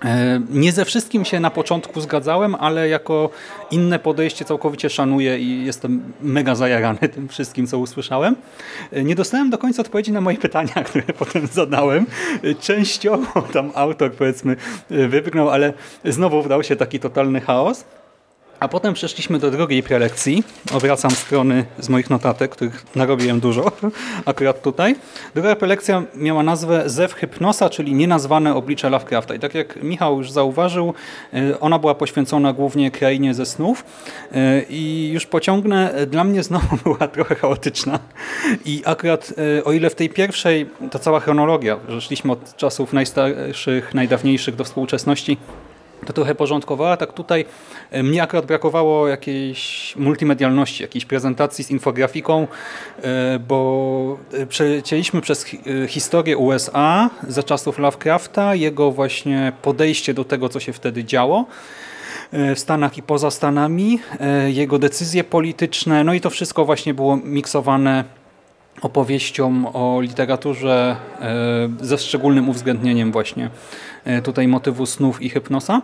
E, nie ze wszystkim się na początku zgadzałem, ale jako inne podejście całkowicie szanuję i jestem mega zajarany tym wszystkim, co usłyszałem. E, nie dostałem do końca odpowiedzi na moje pytania, które potem zadałem. E, częściowo tam autor powiedzmy wybrnął, ale znowu wdał się taki totalny chaos. A potem przeszliśmy do drugiej prelekcji. Obracam strony z moich notatek, których narobiłem dużo, akurat tutaj. Druga prelekcja miała nazwę Zew Hypnosa, czyli nienazwane oblicze Lovecrafta. I tak jak Michał już zauważył, y, ona była poświęcona głównie krainie ze snów. Y, I już pociągnę, dla mnie znowu była trochę chaotyczna. I akurat y, o ile w tej pierwszej, ta cała chronologia, że szliśmy od czasów najstarszych, najdawniejszych do współczesności, to trochę porządkowała. Tak tutaj e, mnie akurat brakowało jakiejś multimedialności, jakiejś prezentacji z infografiką, e, bo e, przecięliśmy przez historię USA za czasów Lovecrafta, jego właśnie podejście do tego, co się wtedy działo w Stanach i poza Stanami, jego decyzje polityczne, no i to wszystko właśnie było miksowane opowieścią o literaturze ze szczególnym uwzględnieniem właśnie tutaj motywu snów i hypnosa.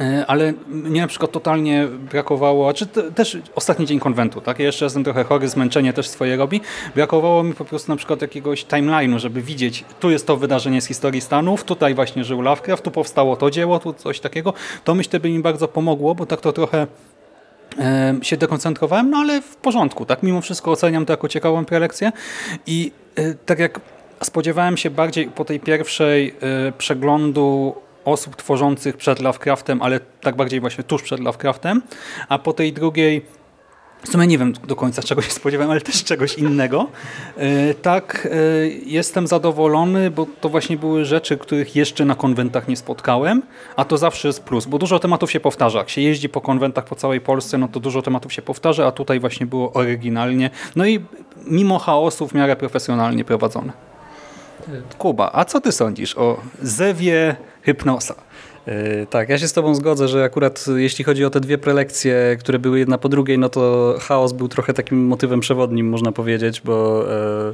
E, ale mnie na przykład totalnie brakowało, czy też ostatni dzień konwentu, tak? Ja jeszcze jestem trochę chory, zmęczenie też swoje robi. Brakowało mi po prostu na przykład jakiegoś timeline'u, żeby widzieć, tu jest to wydarzenie z historii Stanów, tutaj właśnie żył Lovecraft, tu powstało to dzieło, tu coś takiego. To myślę by mi bardzo pomogło, bo tak to trochę e, się dekoncentrowałem, no ale w porządku, tak? Mimo wszystko oceniam to jako ciekawą prelekcję i tak jak spodziewałem się bardziej po tej pierwszej y, przeglądu osób tworzących przed Lovecraftem, ale tak bardziej właśnie tuż przed Lovecraftem, a po tej drugiej w sumie nie wiem do końca czego się spodziewałem, ale też czegoś innego. Y, tak, y, jestem zadowolony, bo to właśnie były rzeczy, których jeszcze na konwentach nie spotkałem, a to zawsze jest plus, bo dużo tematów się powtarza. Jak się jeździ po konwentach po całej Polsce, no to dużo tematów się powtarza, a tutaj właśnie było oryginalnie. No i mimo chaosu w miarę profesjonalnie prowadzone. Kuba, a co ty sądzisz o zewie hypnosa? E, tak, ja się z Tobą zgodzę, że akurat jeśli chodzi o te dwie prelekcje, które były jedna po drugiej, no to chaos był trochę takim motywem przewodnim, można powiedzieć, bo e,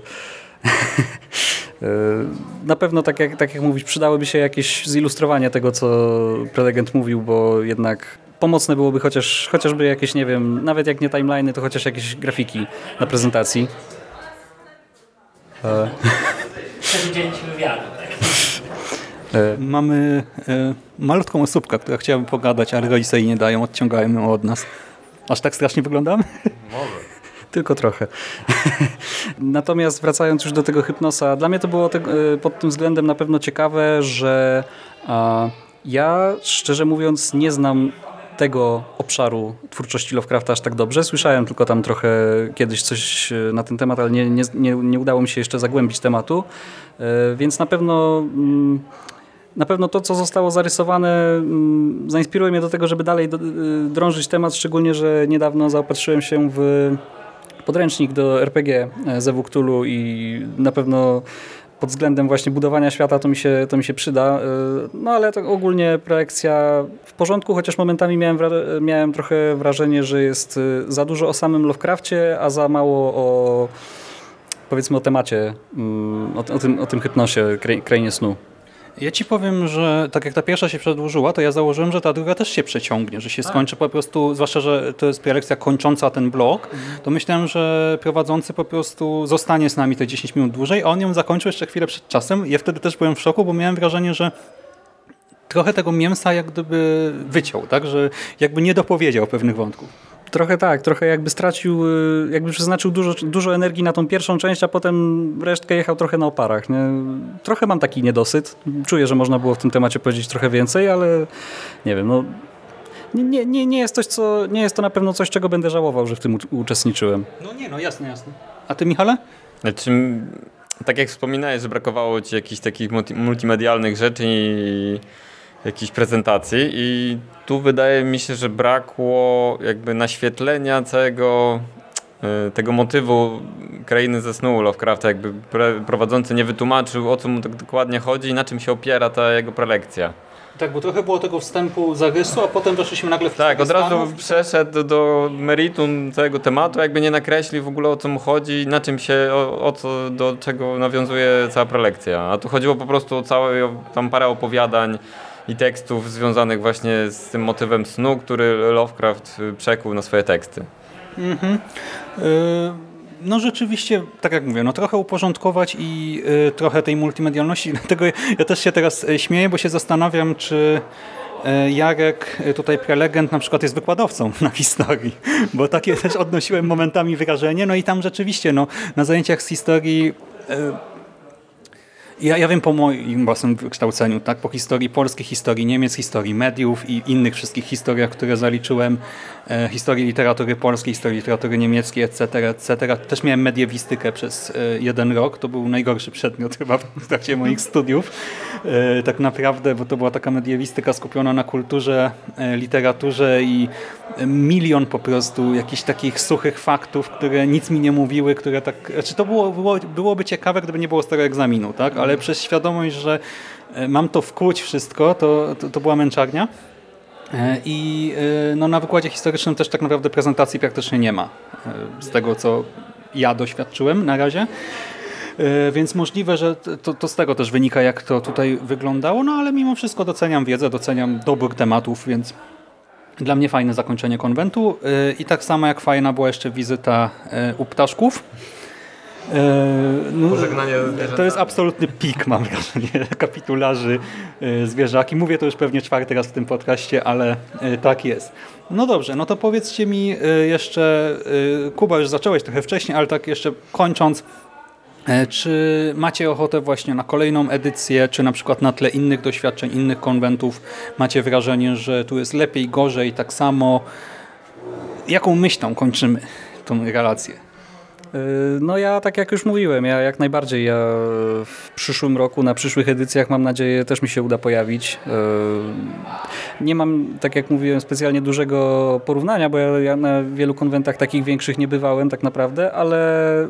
e, na pewno, tak jak, tak jak mówisz, przydałyby się jakieś zilustrowanie tego, co prelegent mówił, bo jednak pomocne byłoby chociaż, chociażby jakieś, nie wiem, nawet jak nie timeliny, to chociaż jakieś grafiki na prezentacji. przewidzieliśmy wywiadu. Tak? E, mamy e, malutką osóbkę, która chciałaby pogadać, ale rodzice jej nie dają, odciągają ją od nas. Aż tak strasznie wyglądamy? Może. Tylko trochę. Natomiast wracając już do tego hypnosa, dla mnie to było te, e, pod tym względem na pewno ciekawe, że a, ja szczerze mówiąc nie znam tego obszaru twórczości Lovecrafta aż tak dobrze. Słyszałem tylko tam trochę kiedyś coś e, na ten temat, ale nie, nie, nie, udało mi się jeszcze zagłębić tematu, e, więc na pewno mm, na pewno to, co zostało zarysowane mm, zainspiruje mnie do tego, żeby dalej e, drążyć temat, szczególnie, że niedawno zaopatrzyłem się w podręcznik do RPG z Ewu Cthulhu i na pewno pod względem właśnie budowania świata to mi się, to mi się przyda. No ale to ogólnie projekcja w porządku, chociaż momentami miałem, miałem trochę wrażenie, że jest za dużo o samym Lovecraftie, a za mało o powiedzmy o temacie, mm, o, o, tym, o tym hypnosie, krainie snu. Ja ci powiem, że tak jak ta pierwsza się przedłużyła, to ja założyłem, że ta druga też się przeciągnie, że się skończy po prostu, zwłaszcza, że to jest prelekcja kończąca ten blok, to myślałem, że prowadzący po prostu zostanie z nami te 10 minut dłużej, a on ją zakończył jeszcze chwilę przed czasem. Ja wtedy też byłem w szoku, bo miałem wrażenie, że trochę tego mięsa jak gdyby wyciął, tak, że jakby nie dopowiedział pewnych wątków. Trochę tak, trochę jakby stracił, y, jakby przeznaczył dużo, dużo energii na tą pierwszą część, a potem resztkę jechał trochę na oparach. Nie? Trochę mam taki niedosyt. Czuję, że można było w tym temacie powiedzieć trochę więcej, ale nie wiem, no nie, nie, nie, jest coś, co, nie jest to na pewno coś, czego będę żałował, że w tym uczestniczyłem. No nie, no jasne, jasne. A ty Michale? Znaczy, tak jak wspominałeś, że brakowało ci jakichś takich multimedialnych rzeczy i jakiejś prezentacji i tu wydaje mi się, że brakło jakby naświetlenia całego e, tego motywu krainy ze snu Lovecrafta, jakby prowadzący nie wytłumaczył o co mu tak dokładnie chodzi i na czym się opiera ta jego prelekcja. Tak, bo trochę było tego wstępu zarysu, a potem weszliśmy nagle w Tak, od razu stanów. przeszedł do meritum całego tematu, jakby nie nakreślił w ogóle o co mu chodzi, na czym się, o, o co, do czego nawiązuje cała prelekcja. A tu chodziło po prostu o całe, tam parę opowiadań, i tekstów związanych właśnie z tym motywem snu, który Lovecraft y, przekuł na swoje teksty. Mhm. Y, no rzeczywiście, tak jak mówię, no trochę uporządkować i y, trochę tej multimedialności, dlatego ja też się teraz śmieję, bo się zastanawiam, czy Jarek, tutaj prelegent, na przykład jest wykładowcą na historii, bo takie też odnosiłem momentami wrażenie, no i tam rzeczywiście, no, na zajęciach z historii ja, ja wiem po moim własnym wykształceniu, tak, po historii polskiej, historii Niemiec, historii mediów i innych wszystkich historiach, które zaliczyłem, historii literatury polskiej, historii literatury niemieckiej, etc., etc. Też miałem mediewistykę przez e, jeden rok, to był najgorszy przedmiot chyba w trakcie moich studiów, e, tak naprawdę, bo to była taka mediewistyka skupiona na kulturze, e, literaturze i milion po prostu jakichś takich suchych faktów, które nic mi nie mówiły, które tak, znaczy to było, było, byłoby ciekawe, gdyby nie było z tego egzaminu, tak, ale przez świadomość, że e, mam to wkłuć wszystko, to, to, to była męczarnia. E, I e, no, na wykładzie historycznym też tak naprawdę prezentacji praktycznie nie ma. Z tego, co ja doświadczyłem na razie. Więc możliwe, że to, to, z tego też wynika, jak to tutaj wyglądało, no ale mimo wszystko doceniam wiedzę, doceniam dobór tematów, więc dla mnie fajne zakończenie konwentu. I tak samo jak fajna była jeszcze wizyta u ptaszków. E, no, Pożegnanie To jest absolutny pik, mam wrażenie, kapitularzy e, zwierzaki. Mówię to już pewnie czwarty raz w tym podcaście, ale e, tak jest. No dobrze, no to powiedzcie mi jeszcze, Kuba już zacząłeś trochę wcześniej, ale tak jeszcze kończąc, czy macie ochotę właśnie na kolejną edycję, czy na przykład na tle innych doświadczeń, innych konwentów macie wrażenie, że tu jest lepiej, gorzej, tak samo? Jaką myślą kończymy tą relację? Y, no ja tak jak już mówiłem, ja jak najbardziej ja w przyszłym roku, na przyszłych edycjach mam nadzieję też mi się uda pojawić. Y, nie mam, tak jak mówiłem, specjalnie dużego porównania, bo ja, ja na wielu konwentach takich większych nie bywałem tak naprawdę, ale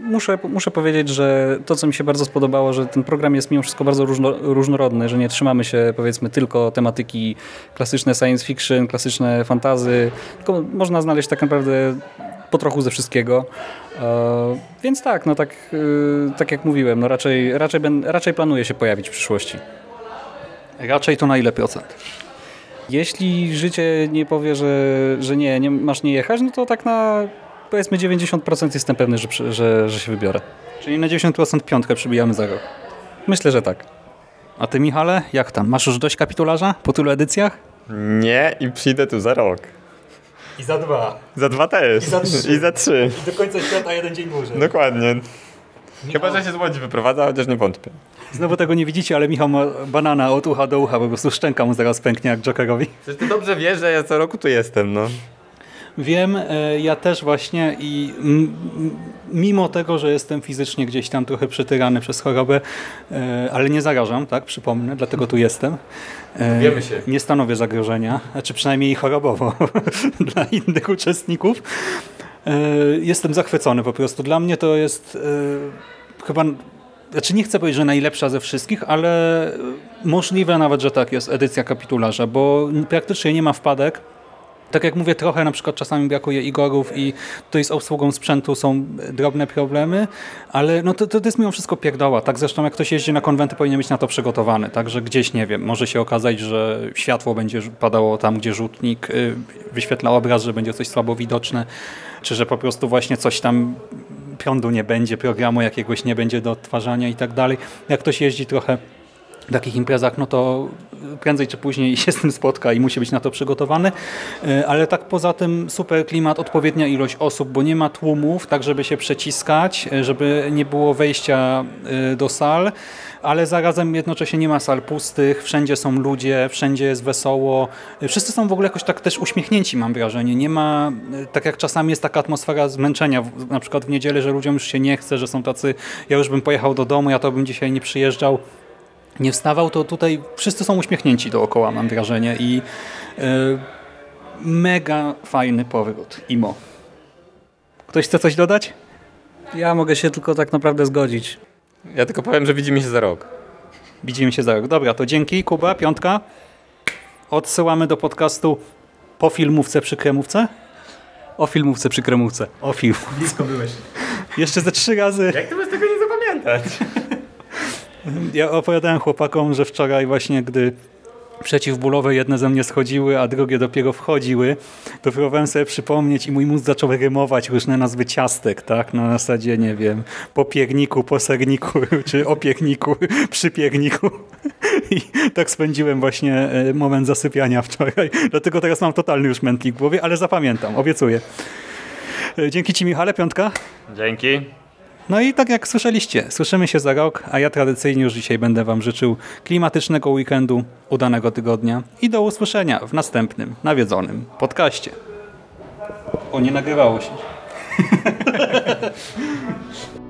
muszę, muszę powiedzieć, że to, co mi się bardzo spodobało, że ten program jest mimo wszystko bardzo różno, różnorodny, że nie trzymamy się powiedzmy tylko tematyki klasyczne science fiction, klasyczne fantazy, tylko można znaleźć tak naprawdę po trochu ze wszystkiego. E, więc tak, no tak, e, tak jak mówiłem, no raczej, raczej, raczej planuję się pojawić w przyszłości. Raczej to na ile procent? Jeśli życie nie powie, że, że nie, nie, masz nie jechać, no to tak na powiedzmy 90% jestem pewny, że, że, że się wybiorę. Czyli na 90% piątkę przybijamy za rok? Myślę, że tak. A ty Michale, jak tam? Masz już dość kapitularza po tylu edycjach? Nie i przyjdę tu za rok. I za dwa. Za dwa też. I za trzy. I za trzy. I do końca świata jeden dzień dłużej. Dokładnie. Chyba, że się z Łodzi wyprowadza, chociaż nie wątpię. Znowu tego nie widzicie, ale Michał ma banana od ucha do ucha, po prostu szczęka mu zaraz pęknie jak Jokerowi. Przecież ty dobrze wiesz, że ja co roku tu jestem, no. Wiem, e, ja też właśnie i mimo tego, że jestem fizycznie gdzieś tam trochę przetyrany przez chorobę, e, ale nie zarażam, tak, przypomnę, dlatego tu jestem. E, Wiemy się. Nie stanowię zagrożenia, znaczy przynajmniej chorobowo dla innych uczestników. Jestem zachwycony po prostu. Dla mnie to jest chyba, znaczy nie chcę powiedzieć, że najlepsza ze wszystkich, ale możliwe nawet, że tak jest edycja kapitularza, bo praktycznie nie ma wpadek. Tak jak mówię, trochę na przykład czasami brakuje Igorów i tutaj z obsługą sprzętu są drobne problemy, ale no to, to jest mimo wszystko pierdoła. Tak zresztą jak ktoś jeździ na konwenty, powinien być na to przygotowany. Także gdzieś, nie wiem, może się okazać, że światło będzie padało tam, gdzie rzutnik y, wyświetla obraz, że będzie coś słabo widoczne, czy że po prostu właśnie coś tam prądu nie będzie, programu jakiegoś nie będzie do odtwarzania i tak dalej. Jak ktoś jeździ trochę takich imprezach, no to prędzej czy później się z tym spotka i musi być na to przygotowany. E, Ale tak poza tym super klimat, odpowiednia ilość osób, bo nie ma tłumów, tak żeby się przeciskać, e, żeby nie było wejścia do sal, ale zarazem jednocześnie nie ma sal pustych, wszędzie są ludzie, wszędzie jest wesoło. Wszyscy są w ogóle jakoś tak też uśmiechnięci, mam wrażenie. Nie ma, tak jak czasami jest taka atmosfera zmęczenia, na przykład w niedzielę, że ludziom już się nie chce, że są tacy, ja już bym pojechał do domu, ja to bym dzisiaj nie przyjeżdżał nie wstawał, to tutaj wszyscy są uśmiechnięci dookoła, mam wrażenie. I e, mega fajny powrót. Imo. Ktoś chce coś dodać? Ja mogę się tylko tak naprawdę zgodzić. Ja tylko powiem, że widzimy się za rok. Widzimy się za rok. Dobra, to dzięki. Kuba, piątka. Odsyłamy do podcastu po filmówce przy kremówce. O filmówce przy kremówce. O film. Blisko byłeś. Jeszcze ze trzy razy. Jak to bez tego nie zapamiętać? Ja opowiadałem chłopakom, że wczoraj właśnie, gdy przeciwbólowe jedne ze mnie schodziły, a drugie dopiero wchodziły, to próbowałem sobie przypomnieć i mój mózg zaczął rymować różne nazwy ciastek, tak? Na zasadzie, nie wiem, po pierniku, po serniku, czy o pierniku, przy pierniku. I tak spędziłem właśnie e, moment zasypiania wczoraj. Dlatego teraz mam totalny już mętlik w głowie, ale zapamiętam, obiecuję. E, Dzięki Ci Michale, piątka. Dzięki. No i tak jak słyszeliście, słyszymy się za rok, a ja tradycyjnie już dzisiaj będę Wam życzył klimatycznego weekendu, udanego tygodnia i do usłyszenia w następnym nawiedzonym podcaście. O, nie nagrywało się.